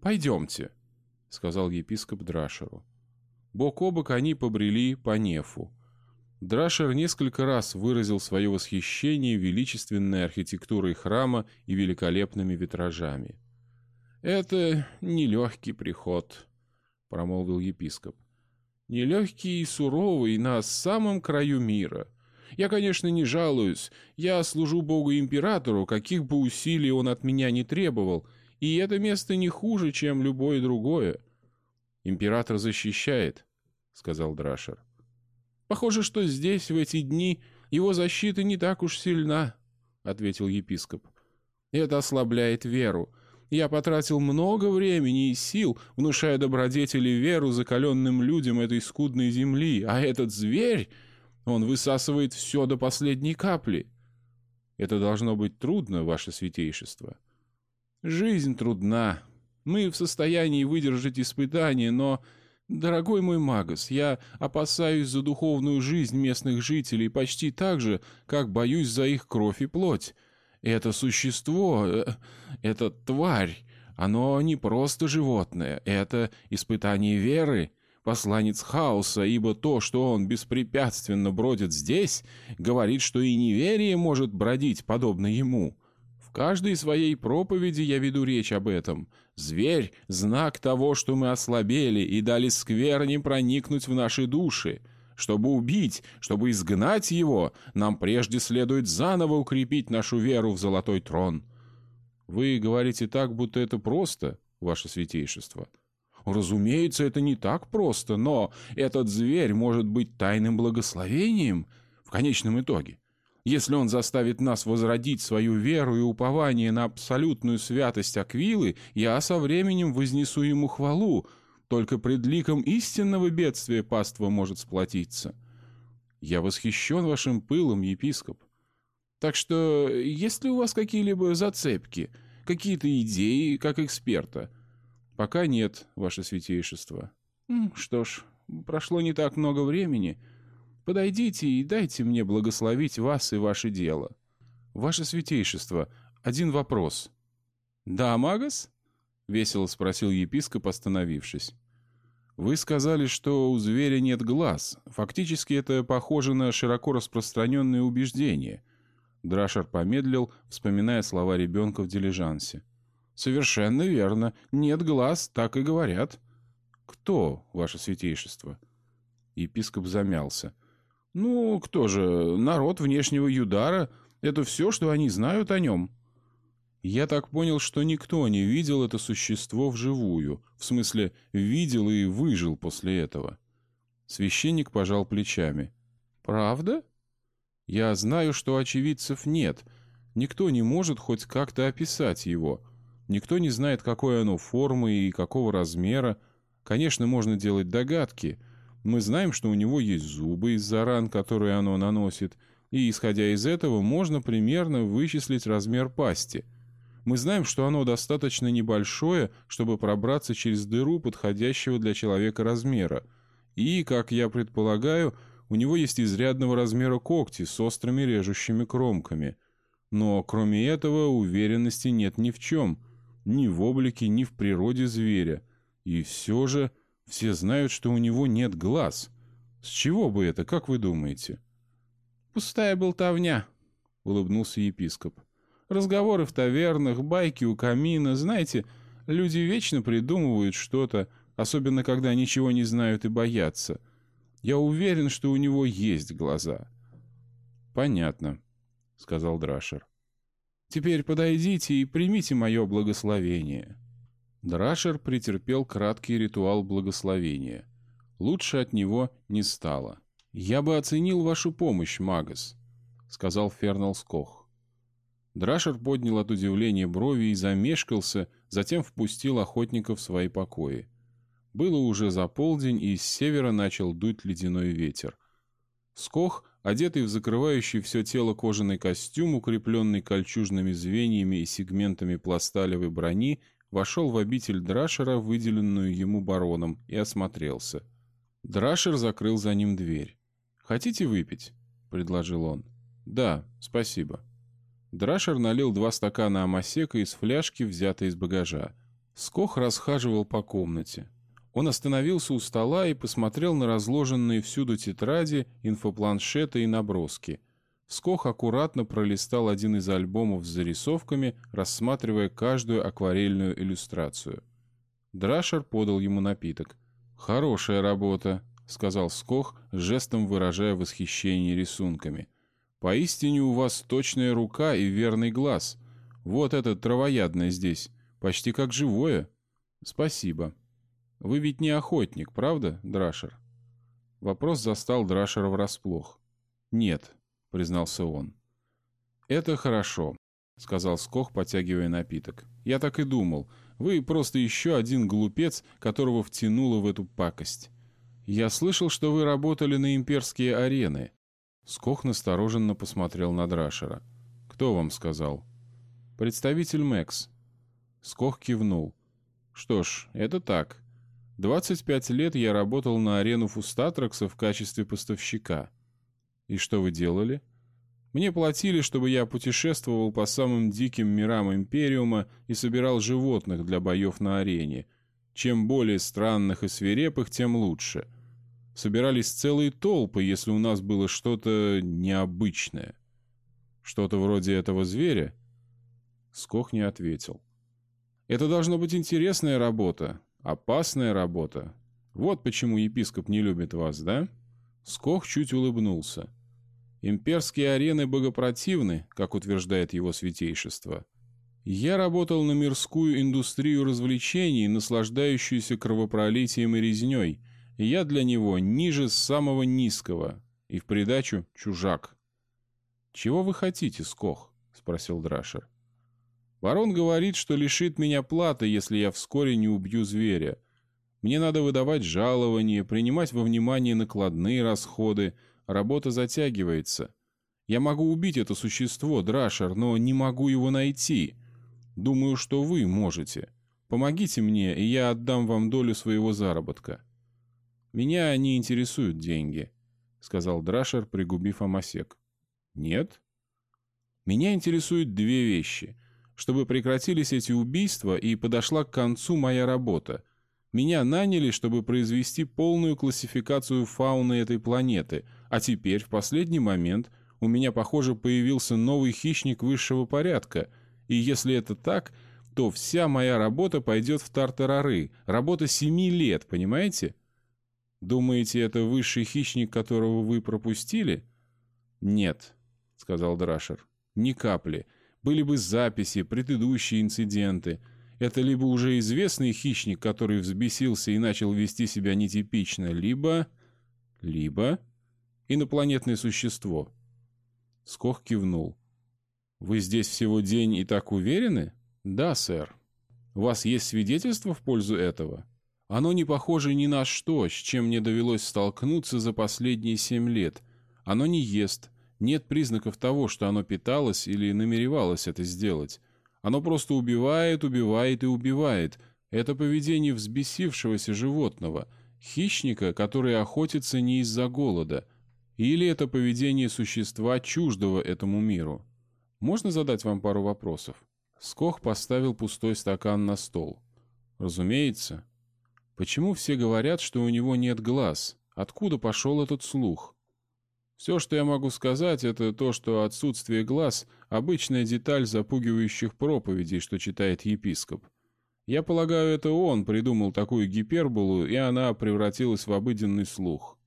«Пойдемте», — сказал епископ Драшеру. Бок о бок они побрели по нефу. Драшер несколько раз выразил свое восхищение величественной архитектурой храма и великолепными витражами. «Это нелегкий приход», — промолвил епископ. «Нелегкий и суровый на самом краю мира. Я, конечно, не жалуюсь. Я служу Богу-императору, каких бы усилий он от меня не требовал, и это место не хуже, чем любое другое. Император защищает», — сказал Драшер. «Похоже, что здесь, в эти дни, его защита не так уж сильна», — ответил епископ. «Это ослабляет веру, я потратил много времени и сил, внушая добродетели веру закаленным людям этой скудной земли, а этот зверь, он высасывает все до последней капли. Это должно быть трудно, ваше святейшество. Жизнь трудна. Мы в состоянии выдержать испытания, но... Дорогой мой Магас, я опасаюсь за духовную жизнь местных жителей почти так же, как боюсь за их кровь и плоть. Это существо, э, эта тварь, оно не просто животное, это испытание веры, посланец хаоса, ибо то, что он беспрепятственно бродит здесь, говорит, что и неверие может бродить подобно ему. Каждой своей проповеди я веду речь об этом. Зверь — знак того, что мы ослабели и дали скверне проникнуть в наши души. Чтобы убить, чтобы изгнать его, нам прежде следует заново укрепить нашу веру в золотой трон. Вы говорите так, будто это просто, ваше святейшество. Разумеется, это не так просто, но этот зверь может быть тайным благословением в конечном итоге. Если он заставит нас возродить свою веру и упование на абсолютную святость Аквилы, я со временем вознесу ему хвалу, только пред ликом истинного бедствия паства может сплотиться. Я восхищен вашим пылом, епископ. Так что, есть ли у вас какие-либо зацепки, какие-то идеи, как эксперта? Пока нет, ваше святейшество. Что ж, прошло не так много времени. Подойдите и дайте мне благословить вас и ваше дело. Ваше святейшество, один вопрос. Да, Магас? — весело спросил епископ, остановившись. «Вы сказали, что у зверя нет глаз. Фактически это похоже на широко распространенное убеждение». Драшер помедлил, вспоминая слова ребенка в дилижансе. «Совершенно верно. Нет глаз, так и говорят». «Кто, ваше святейшество?» Епископ замялся. «Ну, кто же? Народ внешнего Юдара. Это все, что они знают о нем». Я так понял, что никто не видел это существо вживую, в смысле, видел и выжил после этого. Священник пожал плечами. «Правда?» «Я знаю, что очевидцев нет. Никто не может хоть как-то описать его. Никто не знает, какой оно формы и какого размера. Конечно, можно делать догадки. Мы знаем, что у него есть зубы из-за ран, которые оно наносит, и, исходя из этого, можно примерно вычислить размер пасти. Мы знаем, что оно достаточно небольшое, чтобы пробраться через дыру подходящего для человека размера, и, как я предполагаю, у него есть изрядного размера когти с острыми режущими кромками. Но, кроме этого, уверенности нет ни в чем, ни в облике, ни в природе зверя. И все же все знают, что у него нет глаз. С чего бы это, как вы думаете?» «Пустая болтовня», — улыбнулся епископ. «Разговоры в тавернах, байки у камина, знаете, люди вечно придумывают что-то, особенно когда ничего не знают и боятся. Я уверен, что у него есть глаза». «Понятно», — сказал Драшер. «Теперь подойдите и примите мое благословение». Драшер претерпел краткий ритуал благословения. Лучше от него не стало. «Я бы оценил вашу помощь, Магас», — сказал Фернал Скох. Драшер поднял от удивления брови и замешкался, затем впустил охотника в свои покои. Было уже за полдень, и с севера начал дуть ледяной ветер. Скох, одетый в закрывающий все тело кожаный костюм, укрепленный кольчужными звеньями и сегментами пласталевой брони, вошел в обитель Драшера, выделенную ему бароном, и осмотрелся. Драшер закрыл за ним дверь. «Хотите выпить?» — предложил он. «Да, спасибо». Драшер налил два стакана амасека из фляжки, взятой из багажа. Скох расхаживал по комнате. Он остановился у стола и посмотрел на разложенные всюду тетради, инфопланшеты и наброски. Скох аккуратно пролистал один из альбомов с зарисовками, рассматривая каждую акварельную иллюстрацию. Драшер подал ему напиток. «Хорошая работа», — сказал Скох, жестом выражая восхищение рисунками. «Поистине у вас точная рука и верный глаз. Вот это травоядное здесь, почти как живое». «Спасибо. Вы ведь не охотник, правда, Драшер?» Вопрос застал Драшера врасплох. «Нет», — признался он. «Это хорошо», — сказал Скох, потягивая напиток. «Я так и думал. Вы просто еще один глупец, которого втянуло в эту пакость. «Я слышал, что вы работали на имперские арены». Скох настороженно посмотрел на Драшера. «Кто вам сказал?» «Представитель Мэкс». Скох кивнул. «Что ж, это так. 25 лет я работал на арену Фустатракса в качестве поставщика. И что вы делали?» Мне платили, чтобы я путешествовал по самым диким мирам Империума и собирал животных для боев на арене. Чем более странных и свирепых, тем лучше собирались целые толпы, если у нас было что-то необычное. Что-то вроде этого зверя? Скох не ответил. Это должно быть интересная работа, опасная работа. Вот почему епископ не любит вас, да? Скох чуть улыбнулся. Имперские арены богопротивны, как утверждает его святейшество. Я работал на мирскую индустрию развлечений, наслаждающуюся кровопролитием и резней, я для него ниже самого низкого, и в придачу чужак. «Чего вы хотите, Скох?» — спросил Драшер. «Барон говорит, что лишит меня платы, если я вскоре не убью зверя. Мне надо выдавать жалования, принимать во внимание накладные расходы, работа затягивается. Я могу убить это существо, Драшер, но не могу его найти. Думаю, что вы можете. Помогите мне, и я отдам вам долю своего заработка». «Меня не интересуют деньги», — сказал Драшер, пригубив амосек. «Нет?» «Меня интересуют две вещи. Чтобы прекратились эти убийства и подошла к концу моя работа. Меня наняли, чтобы произвести полную классификацию фауны этой планеты, а теперь, в последний момент, у меня, похоже, появился новый хищник высшего порядка, и если это так, то вся моя работа пойдет в тартарары, работа семи лет, понимаете?» Думаете, это высший хищник, которого вы пропустили? Нет, сказал Драшер. Ни капли. Были бы записи, предыдущие инциденты. Это либо уже известный хищник, который взбесился и начал вести себя нетипично, либо... либо... инопланетное существо. Скох кивнул. «Вы здесь всего день и так уверены?» «Да, сэр. У вас есть свидетельство в пользу этого?» Оно не похоже ни на что, с чем мне довелось столкнуться за последние семь лет. Оно не ест, Нет признаков того, что оно питалось или намеревалось это сделать. Оно просто убивает, убивает и убивает. Это поведение взбесившегося животного, хищника, который охотится не из-за голода. Или это поведение существа, чуждого этому миру. Можно задать вам пару вопросов? Скох поставил пустой стакан на стол. Разумеется. Почему все говорят, что у него нет глаз? Откуда пошел этот слух? Все, что я могу сказать, это то, что отсутствие глаз — обычная деталь запугивающих проповедей, что читает епископ. Я полагаю, это он придумал такую гиперболу, и она превратилась в обыденный слух.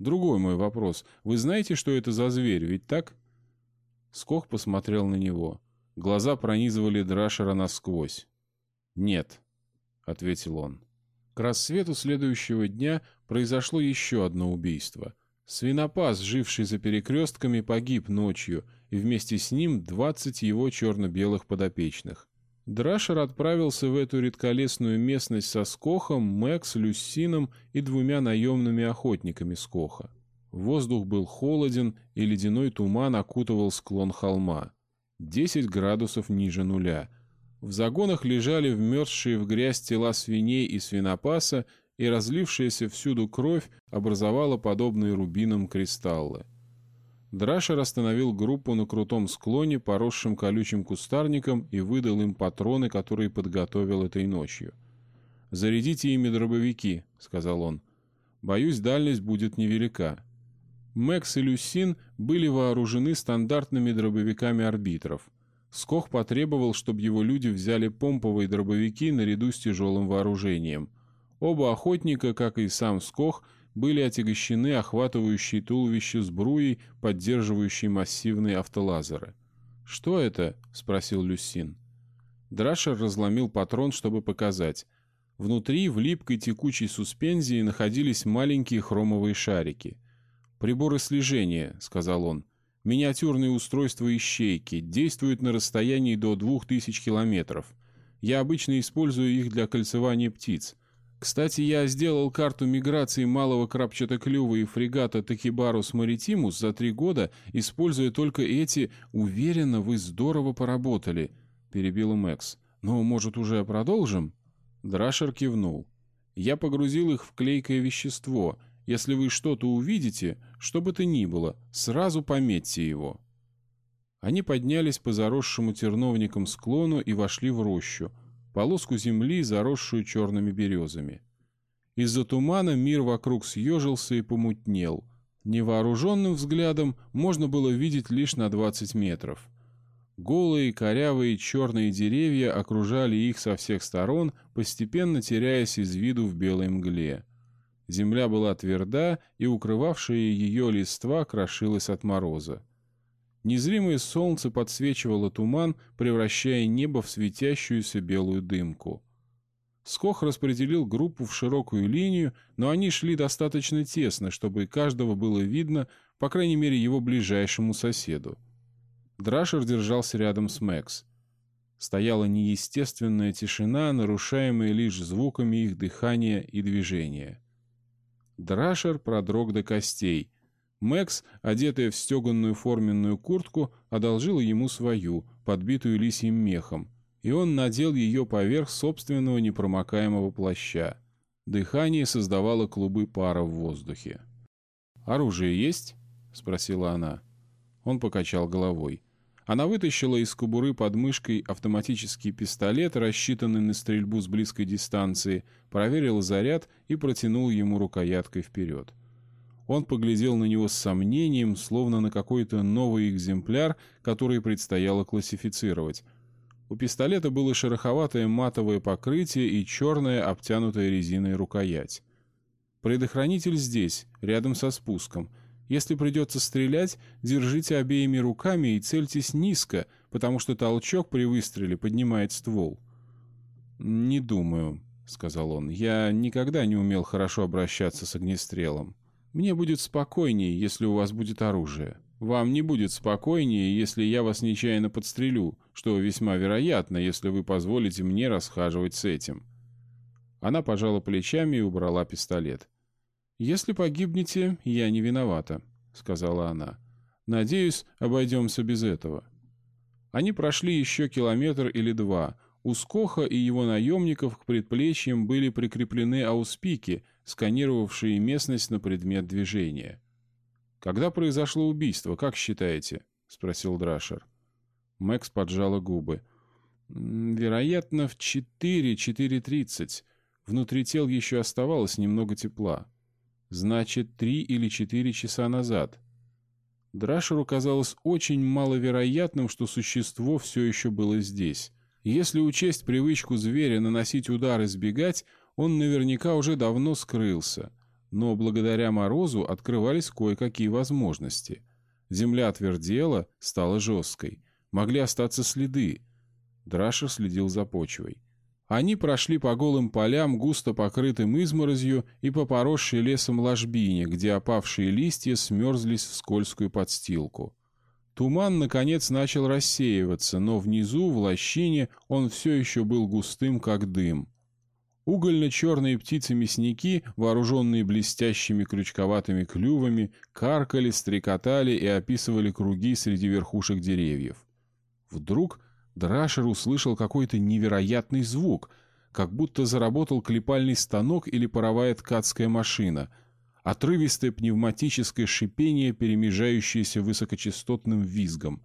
Другой мой вопрос. Вы знаете, что это за зверь, ведь так? Скох посмотрел на него. Глаза пронизывали Драшера насквозь. «Нет», — ответил он. К рассвету следующего дня произошло еще одно убийство — Свинопас, живший за перекрестками, погиб ночью, и вместе с ним двадцать его черно-белых подопечных. Драшер отправился в эту редколесную местность со Скохом, Мэкс, Люсином и двумя наемными охотниками Скоха. Воздух был холоден, и ледяной туман окутывал склон холма. Десять градусов ниже нуля. В загонах лежали вмерзшие в грязь тела свиней и свинопаса и разлившаяся всюду кровь образовала подобные рубинам кристаллы. Драшер остановил группу на крутом склоне, поросшем колючим кустарником, и выдал им патроны, которые подготовил этой ночью. «Зарядите ими дробовики», — сказал он. «Боюсь, дальность будет невелика». Мэкс и Люсин были вооружены стандартными дробовиками арбитров. Скох потребовал, чтобы его люди взяли помповые дробовики наряду с тяжелым вооружением — Оба охотника, как и сам Скох, были отягощены охватывающей туловище сбруей, поддерживающей массивные автолазеры. «Что это?» — спросил Люсин. Драшер разломил патрон, чтобы показать. Внутри, в липкой текучей суспензии, находились маленькие хромовые шарики. «Приборы слежения», — сказал он. «Миниатюрные устройства ищейки, действуют на расстоянии до 2000 километров. Я обычно использую их для кольцевания птиц. Кстати, я сделал карту миграции малого крапчатоклюва и фрегата Такибарус Маритимус за три года, используя только эти. Уверенно, вы здорово поработали, — перебил Мэкс. Но, может, уже продолжим? Драшер кивнул. Я погрузил их в клейкое вещество. Если вы что-то увидите, что бы то ни было, сразу пометьте его. Они поднялись по заросшему терновникам склону и вошли в рощу, полоску земли, заросшую черными березами. Из-за тумана мир вокруг съежился и помутнел. Невооруженным взглядом можно было видеть лишь на 20 метров. Голые, корявые, черные деревья окружали их со всех сторон, постепенно теряясь из виду в белой мгле. Земля была тверда, и укрывавшая ее листва крошилась от мороза. Незримое солнце подсвечивало туман, превращая небо в светящуюся белую дымку. Скох распределил группу в широкую линию, но они шли достаточно тесно, чтобы каждого было видно, по крайней мере, его ближайшему соседу. Драшер держался рядом с Мэкс. Стояла неестественная тишина, нарушаемая лишь звуками их дыхания и движения. Драшер продрог до костей — Мэкс, одетая в стеганную форменную куртку, одолжила ему свою, подбитую лисьим мехом, и он надел ее поверх собственного непромокаемого плаща. Дыхание создавало клубы пара в воздухе. «Оружие есть?» — спросила она. Он покачал головой. Она вытащила из кобуры под мышкой автоматический пистолет, рассчитанный на стрельбу с близкой дистанции, проверила заряд и протянул ему рукояткой вперед. Он поглядел на него с сомнением, словно на какой-то новый экземпляр, который предстояло классифицировать. У пистолета было шероховатое матовое покрытие и черная обтянутая резиной рукоять. Предохранитель здесь, рядом со спуском. Если придется стрелять, держите обеими руками и цельтесь низко, потому что толчок при выстреле поднимает ствол. «Не думаю», — сказал он. «Я никогда не умел хорошо обращаться с огнестрелом». Мне будет спокойнее, если у вас будет оружие. Вам не будет спокойнее, если я вас нечаянно подстрелю, что весьма вероятно, если вы позволите мне расхаживать с этим». Она пожала плечами и убрала пистолет. «Если погибнете, я не виновата», — сказала она. Надеюсь, обойдемся без этого. Они прошли еще километр или два. У Скоха и его наемников к предплечьям были прикреплены ауспики, сканировавшие местность на предмет движения. «Когда произошло убийство, как считаете?» — спросил Драшер. Мэкс поджала губы. «Вероятно, в 4-4.30. Внутри тел еще оставалось немного тепла. Значит, три или четыре часа назад. Драшеру казалось очень маловероятным, что существо все еще было здесь. Если учесть привычку зверя наносить удар и сбегать, он наверняка уже давно скрылся. Но благодаря морозу открывались кое-какие возможности. Земля отвердела, стала жесткой. Могли остаться следы. Драшер следил за почвой. Они прошли по голым полям, густо покрытым изморозью, и по поросшей лесом ложбине, где опавшие листья смерзлись в скользкую подстилку. Туман, наконец, начал рассеиваться, но внизу, в лощине, он все еще был густым, как дым. Угольно-черные птицы-мясники, вооруженные блестящими крючковатыми клювами, каркали, стрекотали и описывали круги среди верхушек деревьев. Вдруг Драшер услышал какой-то невероятный звук, как будто заработал клепальный станок или паровая ткацкая машина. Отрывистое пневматическое шипение, перемежающееся высокочастотным визгом.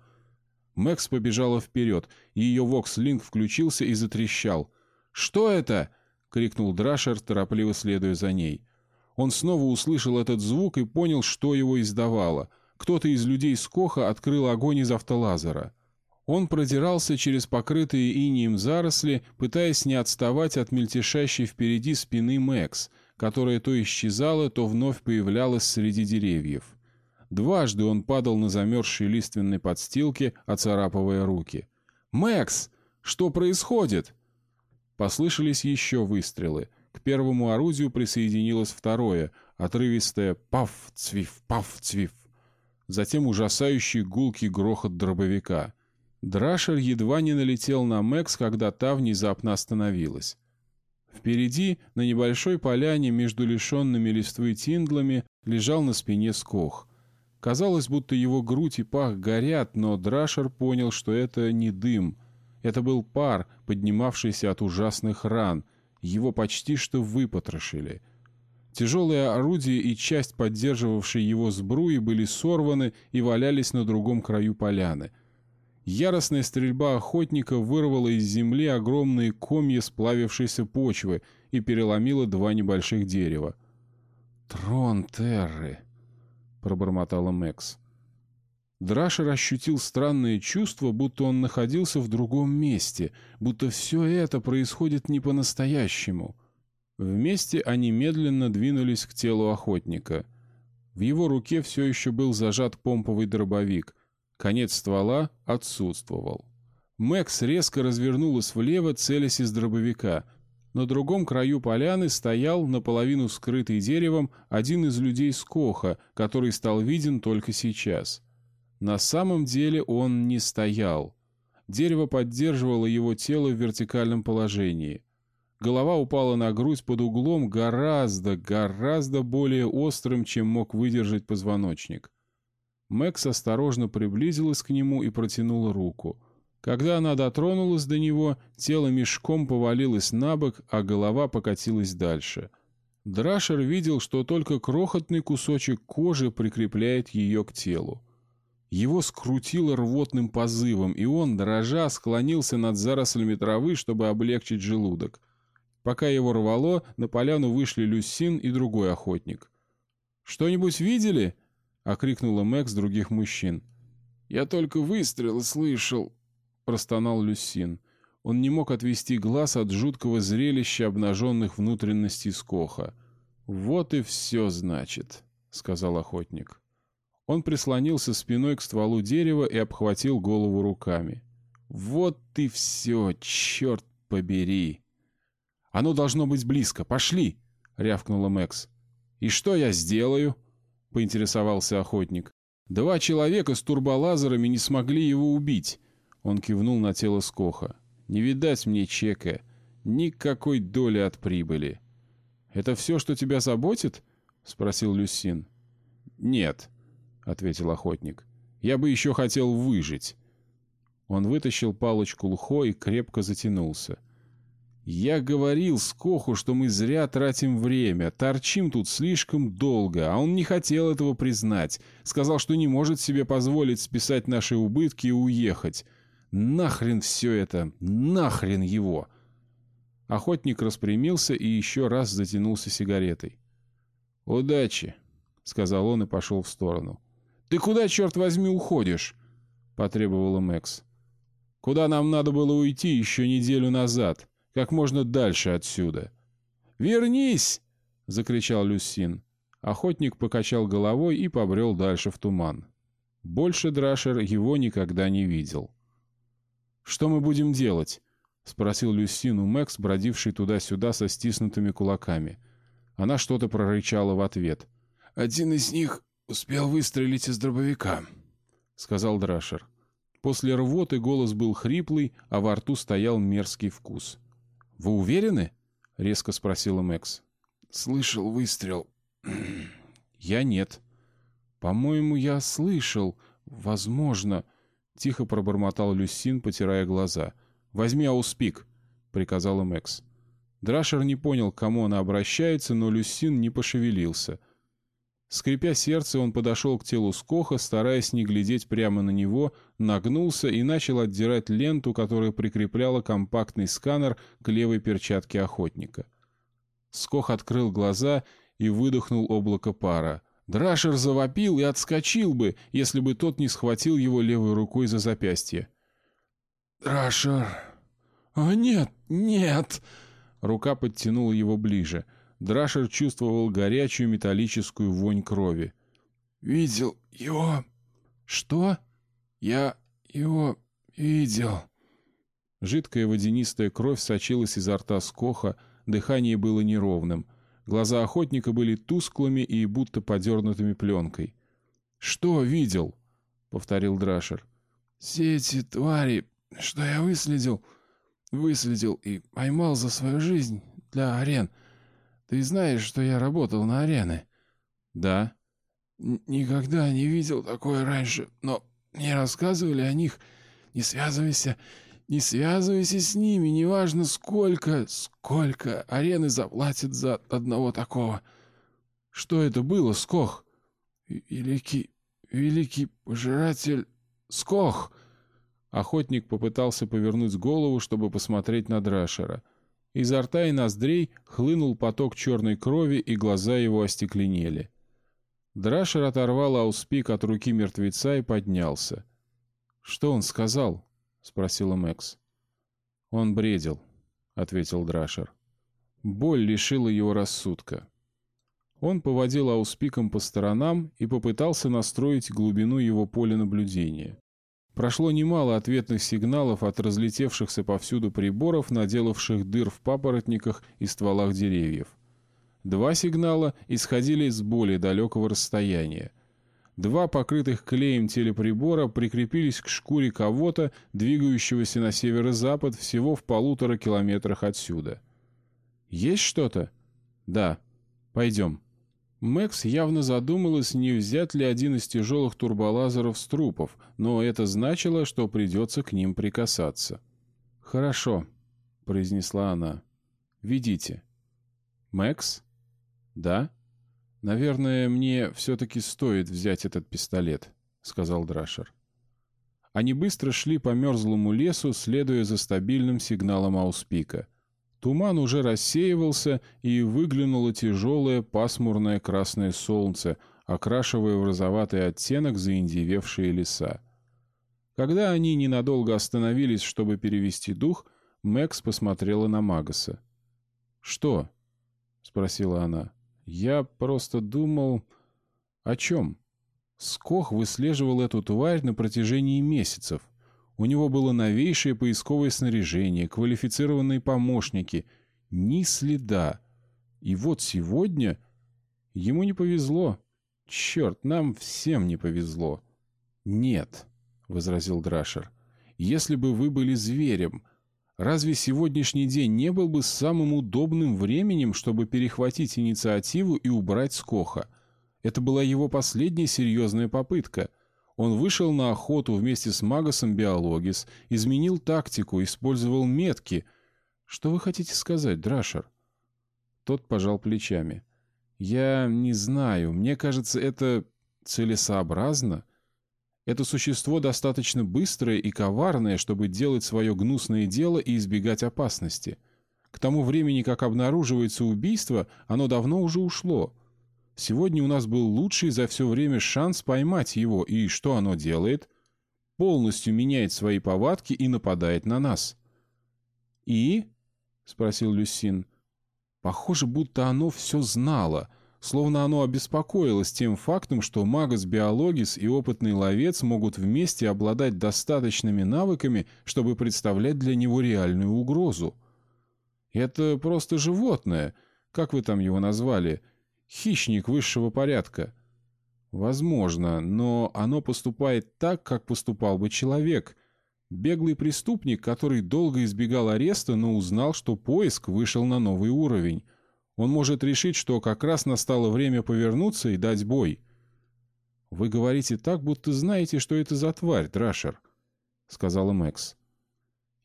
Мэкс побежала вперед, и ее вокс-линк включился и затрещал. «Что это?» — крикнул Драшер, торопливо следуя за ней. Он снова услышал этот звук и понял, что его издавало. Кто-то из людей с Коха открыл огонь из автолазера. Он продирался через покрытые инием заросли, пытаясь не отставать от мельтешащей впереди спины Мэкс, которая то исчезала, то вновь появлялась среди деревьев. Дважды он падал на замерзшей лиственной подстилке, оцарапывая руки. «Мэкс! Что происходит?» Послышались еще выстрелы. К первому орудию присоединилось второе, отрывистое «паф-цвиф, паф-цвиф». Затем ужасающий гулкий грохот дробовика — Драшер едва не налетел на Мэкс, когда та внезапно остановилась. Впереди, на небольшой поляне между лишенными листвы тиндлами, лежал на спине скох. Казалось, будто его грудь и пах горят, но Драшер понял, что это не дым. Это был пар, поднимавшийся от ужасных ран. Его почти что выпотрошили. Тяжелые орудия и часть, поддерживавшей его сбруи, были сорваны и валялись на другом краю поляны — Яростная стрельба охотника вырвала из земли огромные комья сплавившейся почвы и переломила два небольших дерева. «Трон Терры!» — пробормотала Мэкс. Драшер ощутил странное чувство, будто он находился в другом месте, будто все это происходит не по-настоящему. Вместе они медленно двинулись к телу охотника. В его руке все еще был зажат помповый дробовик. Конец ствола отсутствовал. Мэкс резко развернулась влево, целясь из дробовика. На другом краю поляны стоял, наполовину скрытый деревом, один из людей с Коха, который стал виден только сейчас. На самом деле он не стоял. Дерево поддерживало его тело в вертикальном положении. Голова упала на грудь под углом гораздо, гораздо более острым, чем мог выдержать позвоночник. Мэкс осторожно приблизилась к нему и протянула руку. Когда она дотронулась до него, тело мешком повалилось на бок, а голова покатилась дальше. Драшер видел, что только крохотный кусочек кожи прикрепляет ее к телу. Его скрутило рвотным позывом, и он, дрожа, склонился над зарослями травы, чтобы облегчить желудок. Пока его рвало, на поляну вышли Люсин и другой охотник. «Что-нибудь видели?» — окрикнула Мэкс других мужчин. «Я только выстрел слышал», — простонал Люсин. Он не мог отвести глаз от жуткого зрелища обнаженных внутренностей скоха. «Вот и все, значит», — сказал охотник. Он прислонился спиной к стволу дерева и обхватил голову руками. «Вот и все, черт побери!» «Оно должно быть близко. Пошли!» — рявкнула Мэкс. «И что я сделаю?» — поинтересовался охотник. «Два человека с турболазерами не смогли его убить», — он кивнул на тело Скоха. «Не видать мне чека. Никакой доли от прибыли». «Это все, что тебя заботит?» — спросил Люсин. «Нет», — ответил охотник. Я бы еще хотел выжить». Он вытащил палочку лхо и крепко затянулся. «Я говорил Скоху, что мы зря тратим время, торчим тут слишком долго, а он не хотел этого признать. Сказал, что не может себе позволить списать наши убытки и уехать. Нахрен все это, нахрен его!» Охотник распрямился и еще раз затянулся сигаретой. «Удачи!» — сказал он и пошел в сторону. «Ты куда, черт возьми, уходишь?» — потребовала Мэкс. «Куда нам надо было уйти еще неделю назад, как можно дальше отсюда». «Вернись!» — закричал Люсин. Охотник покачал головой и побрел дальше в туман. Больше Драшер его никогда не видел. «Что мы будем делать?» — спросил Люсин у Мэкс, бродивший туда-сюда со стиснутыми кулаками. Она что-то прорычала в ответ. «Один из них успел выстрелить из дробовика», — сказал Драшер. После рвоты голос был хриплый, а во рту стоял мерзкий вкус. «Вы уверены?» — резко спросила Мэкс. «Слышал выстрел». «Я нет». «По-моему, я слышал. Возможно...» — тихо пробормотал Люсин, потирая глаза — «Возьми ауспик», — приказала Мэкс. Драшер не понял, к кому она обращается, но Люсин не пошевелился. Скрипя сердце, он подошел к телу Скоха, стараясь не глядеть прямо на него, нагнулся и начал отдирать ленту, которая прикрепляла компактный сканер к левой перчатке охотника. Скох открыл глаза и выдохнул облако пара. Драшер завопил и отскочил бы, если бы тот не схватил его левой рукой за запястье. «Драшер!» «О, нет, нет!» Рука подтянула его ближе. Драшер чувствовал горячую металлическую вонь крови. «Видел его?» «Что?» «Я его видел». Жидкая водянистая кровь сочилась изо рта Скоха, дыхание было неровным. Глаза охотника были тусклыми и будто подернутыми пленкой. «Что видел?» — повторил Драшер. «Все эти твари что я выследил, выследил и поймал за свою жизнь для арен. Ты знаешь, что я работал на арены? Да. Никогда не видел такое раньше, но мне рассказывали о них. Не связывайся, не связывайся с ними, неважно сколько, сколько арены заплатят за одного такого. Что это было, Скох? Великий, великий пожиратель Скох! Охотник попытался повернуть голову, чтобы посмотреть на Драшера. Изо рта и ноздрей хлынул поток черной крови, и глаза его остекленели. Драшер оторвал ауспик от руки мертвеца и поднялся. «Что он сказал?» — спросила Мэкс. «Он бредил», — ответил Драшер. Боль лишила его рассудка. Он поводил ауспиком по сторонам и попытался настроить глубину его поля наблюдения. Прошло немало ответных сигналов от разлетевшихся повсюду приборов, наделавших дыр в папоротниках и стволах деревьев. Два сигнала исходили с более далекого расстояния. Два покрытых клеем телеприбора прикрепились к шкуре кого-то, двигающегося на северо-запад всего в полутора километрах отсюда. «Есть что-то?» «Да. Пойдем». Мэкс явно задумалась, не взять ли один из тяжелых турболазеров с трупов, но это значило, что придется к ним прикасаться. «Хорошо», — произнесла она. «Ведите». «Мэкс?» «Да?» «Наверное, мне все-таки стоит взять этот пистолет», — сказал Драшер. Они быстро шли по мерзлому лесу, следуя за стабильным сигналом ауспика — Туман уже рассеивался, и выглянуло тяжелое пасмурное красное солнце, окрашивая в розоватый оттенок заиндевевшие леса. Когда они ненадолго остановились, чтобы перевести дух, Мэкс посмотрела на Магаса. «Что?» — спросила она. «Я просто думал...» «О чем?» Скох выслеживал эту тварь на протяжении месяцев. У него было новейшее поисковое снаряжение, квалифицированные помощники. Ни следа. И вот сегодня... Ему не повезло. Черт, нам всем не повезло. Нет, — возразил Драшер. Если бы вы были зверем, разве сегодняшний день не был бы самым удобным временем, чтобы перехватить инициативу и убрать Скоха? Это была его последняя серьезная попытка — Он вышел на охоту вместе с Магасом Биологис, изменил тактику, использовал метки. Что вы хотите сказать, Драшер? Тот пожал плечами. Я не знаю, мне кажется, это целесообразно. Это существо достаточно быстрое и коварное, чтобы делать свое гнусное дело и избегать опасности. К тому времени, как обнаруживается убийство, оно давно уже ушло. Сегодня у нас был лучший за все время шанс поймать его, и что оно делает? Полностью меняет свои повадки и нападает на нас. «И?» — спросил Люсин. «Похоже, будто оно все знало» словно оно обеспокоилось тем фактом, что магас-биологис и опытный ловец могут вместе обладать достаточными навыками, чтобы представлять для него реальную угрозу. Это просто животное, как вы там его назвали, хищник высшего порядка. Возможно, но оно поступает так, как поступал бы человек. Беглый преступник, который долго избегал ареста, но узнал, что поиск вышел на новый уровень. Он может решить, что как раз настало время повернуться и дать бой. «Вы говорите так, будто знаете, что это за тварь, Драшер», — сказала Мэкс.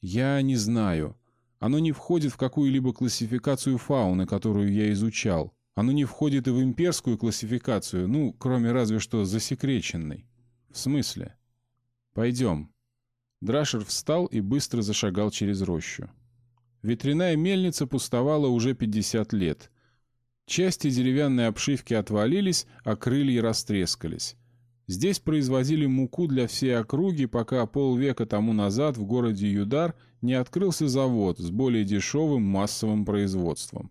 «Я не знаю. Оно не входит в какую-либо классификацию фауны, которую я изучал. Оно не входит и в имперскую классификацию, ну, кроме разве что засекреченной». «В смысле?» «Пойдем». Драшер встал и быстро зашагал через рощу. Ветряная мельница пустовала уже 50 лет. Части деревянной обшивки отвалились, а крылья растрескались. Здесь производили муку для всей округи, пока полвека тому назад в городе Юдар не открылся завод с более дешевым массовым производством.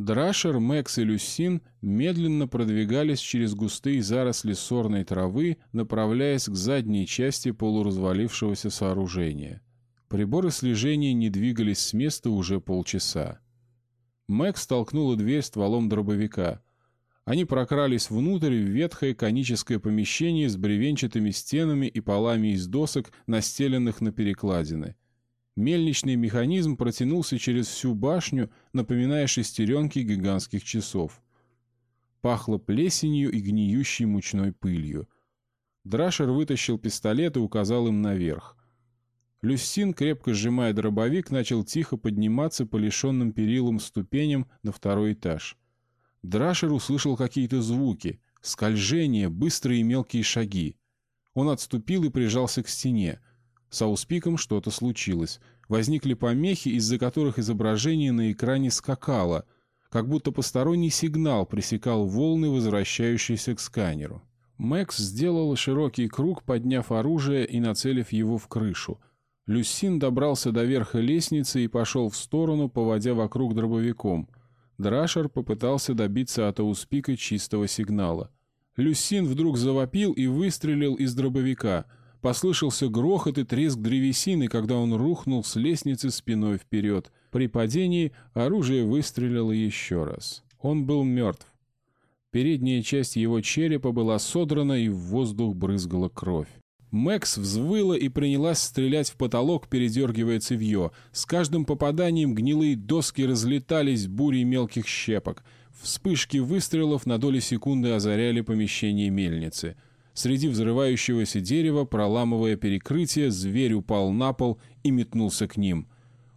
Драшер, Мэкс и Люсин медленно продвигались через густые заросли сорной травы, направляясь к задней части полуразвалившегося сооружения. Приборы слежения не двигались с места уже полчаса. Мэг столкнула дверь стволом дробовика. Они прокрались внутрь в ветхое коническое помещение с бревенчатыми стенами и полами из досок, настеленных на перекладины. Мельничный механизм протянулся через всю башню, напоминая шестеренки гигантских часов. Пахло плесенью и гниющей мучной пылью. Драшер вытащил пистолет и указал им наверх. Люсин, крепко сжимая дробовик, начал тихо подниматься по лишенным перилам ступеням на второй этаж. Драшер услышал какие-то звуки, скольжение, быстрые мелкие шаги. Он отступил и прижался к стене. С ауспиком что-то случилось. Возникли помехи, из-за которых изображение на экране скакало, как будто посторонний сигнал пресекал волны, возвращающиеся к сканеру. Мэкс сделал широкий круг, подняв оружие и нацелив его в крышу — Люсин добрался до верха лестницы и пошел в сторону, поводя вокруг дробовиком. Драшер попытался добиться от Ауспика чистого сигнала. Люсин вдруг завопил и выстрелил из дробовика. Послышался грохот и треск древесины, когда он рухнул с лестницы спиной вперед. При падении оружие выстрелило еще раз. Он был мертв. Передняя часть его черепа была содрана, и в воздух брызгала кровь. Мэкс взвыла и принялась стрелять в потолок, передергивая цевье. С каждым попаданием гнилые доски разлетались бурей мелких щепок. Вспышки выстрелов на доли секунды озаряли помещение мельницы. Среди взрывающегося дерева, проламывая перекрытие, зверь упал на пол и метнулся к ним.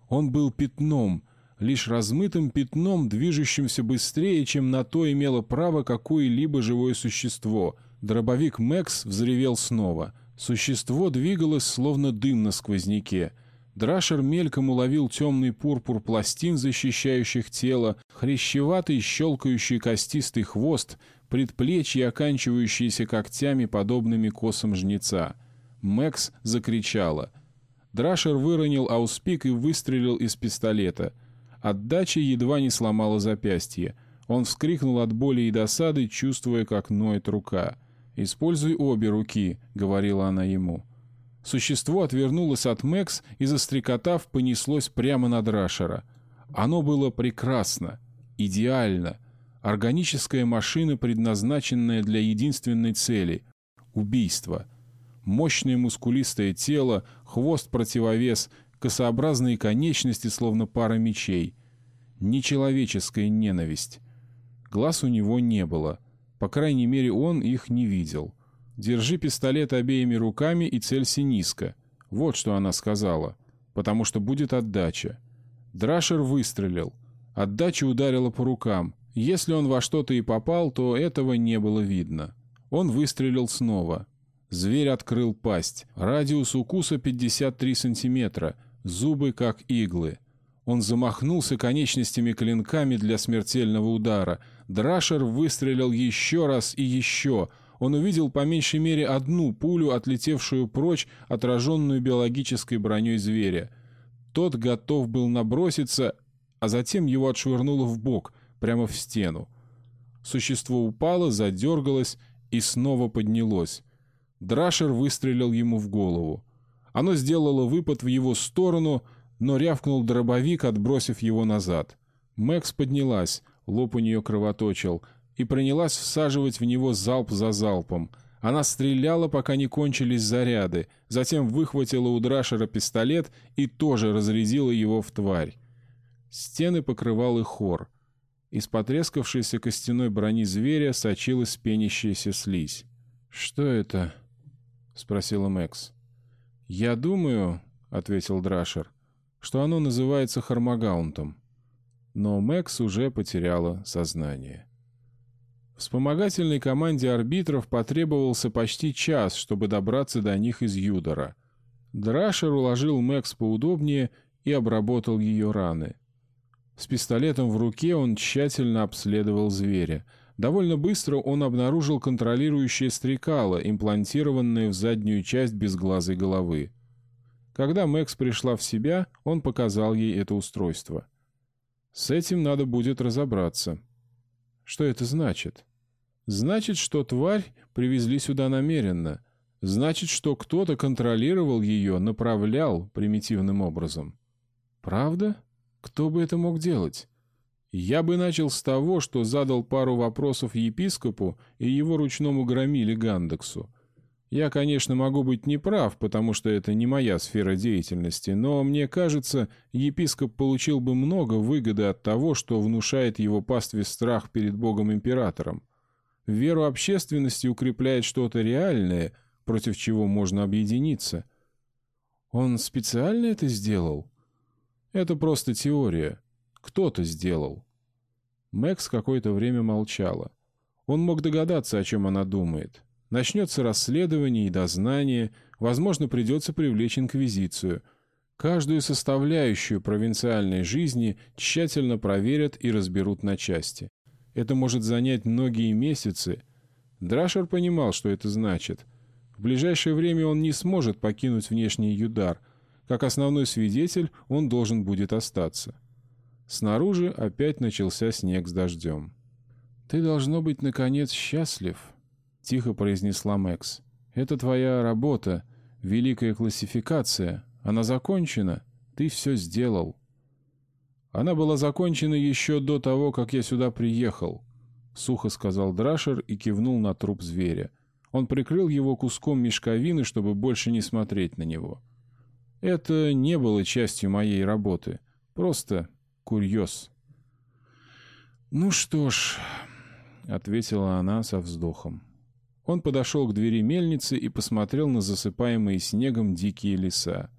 Он был пятном, лишь размытым пятном, движущимся быстрее, чем на то имело право какое-либо живое существо. Дробовик Мэкс взревел снова — Существо двигалось, словно дым на сквозняке. Драшер мельком уловил темный пурпур пластин, защищающих тело, хрящеватый, щелкающий костистый хвост, предплечья, оканчивающиеся когтями, подобными косам жнеца. Мэкс закричала. Драшер выронил ауспик и выстрелил из пистолета. Отдача едва не сломала запястье. Он вскрикнул от боли и досады, чувствуя, как ноет рука. «Используй обе руки», — говорила она ему. Существо отвернулось от Мэкс и, застрекотав, понеслось прямо на Драшера. Оно было прекрасно, идеально. Органическая машина, предназначенная для единственной цели — убийства. Мощное мускулистое тело, хвост-противовес, косообразные конечности, словно пара мечей. Нечеловеческая ненависть. Глаз у него не было — по крайней мере, он их не видел. Держи пистолет обеими руками и целься низко. Вот что она сказала. Потому что будет отдача. Драшер выстрелил. Отдача ударила по рукам. Если он во что-то и попал, то этого не было видно. Он выстрелил снова. Зверь открыл пасть. Радиус укуса 53 сантиметра. Зубы как иглы. Он замахнулся конечностями-клинками для смертельного удара. Драшер выстрелил еще раз и еще. Он увидел по меньшей мере одну пулю, отлетевшую прочь, отраженную биологической броней зверя. Тот готов был наброситься, а затем его отшвырнуло в бок, прямо в стену. Существо упало, задергалось и снова поднялось. Драшер выстрелил ему в голову. Оно сделало выпад в его сторону, но рявкнул дробовик, отбросив его назад. Мэкс поднялась, лоб у нее кровоточил, и принялась всаживать в него залп за залпом. Она стреляла, пока не кончились заряды, затем выхватила у Драшера пистолет и тоже разрядила его в тварь. Стены покрывал и хор. Из потрескавшейся костяной брони зверя сочилась пенящаяся слизь. «Что это?» — спросила Мэкс. «Я думаю», — ответил Драшер, что оно называется Хармагаунтом. Но Мэкс уже потеряла сознание. Вспомогательной команде арбитров потребовался почти час, чтобы добраться до них из Юдора. Драшер уложил Мэкс поудобнее и обработал ее раны. С пистолетом в руке он тщательно обследовал зверя. Довольно быстро он обнаружил контролирующее стрекало, имплантированное в заднюю часть безглазой головы. Когда Мэкс пришла в себя, он показал ей это устройство. С этим надо будет разобраться. Что это значит? Значит, что тварь привезли сюда намеренно. Значит, что кто-то контролировал ее, направлял примитивным образом. Правда? Кто бы это мог делать? Я бы начал с того, что задал пару вопросов епископу и его ручному громиле Гандексу. Я, конечно, могу быть неправ, потому что это не моя сфера деятельности, но мне кажется, епископ получил бы много выгоды от того, что внушает его пастве страх перед Богом-императором. Веру общественности укрепляет что-то реальное, против чего можно объединиться. Он специально это сделал? Это просто теория. Кто-то сделал. Мэкс какое-то время молчала. Он мог догадаться, о чем она думает. Начнется расследование и дознание, возможно, придется привлечь инквизицию. Каждую составляющую провинциальной жизни тщательно проверят и разберут на части. Это может занять многие месяцы. Драшер понимал, что это значит. В ближайшее время он не сможет покинуть внешний Юдар. Как основной свидетель он должен будет остаться. Снаружи опять начался снег с дождем. «Ты, должно быть, наконец счастлив», — тихо произнесла Мэкс. «Это твоя работа, великая классификация. Она закончена. Ты все сделал». «Она была закончена еще до того, как я сюда приехал», — сухо сказал Драшер и кивнул на труп зверя. Он прикрыл его куском мешковины, чтобы больше не смотреть на него. «Это не было частью моей работы. Просто курьез». «Ну что ж», — ответила она со вздохом. Он подошел к двери мельницы и посмотрел на засыпаемые снегом дикие леса.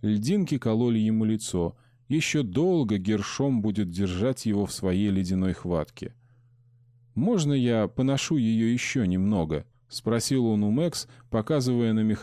Льдинки кололи ему лицо. Еще долго Гершом будет держать его в своей ледяной хватке. «Можно я поношу ее еще немного?» — спросил он у Мэкс, показывая на механизм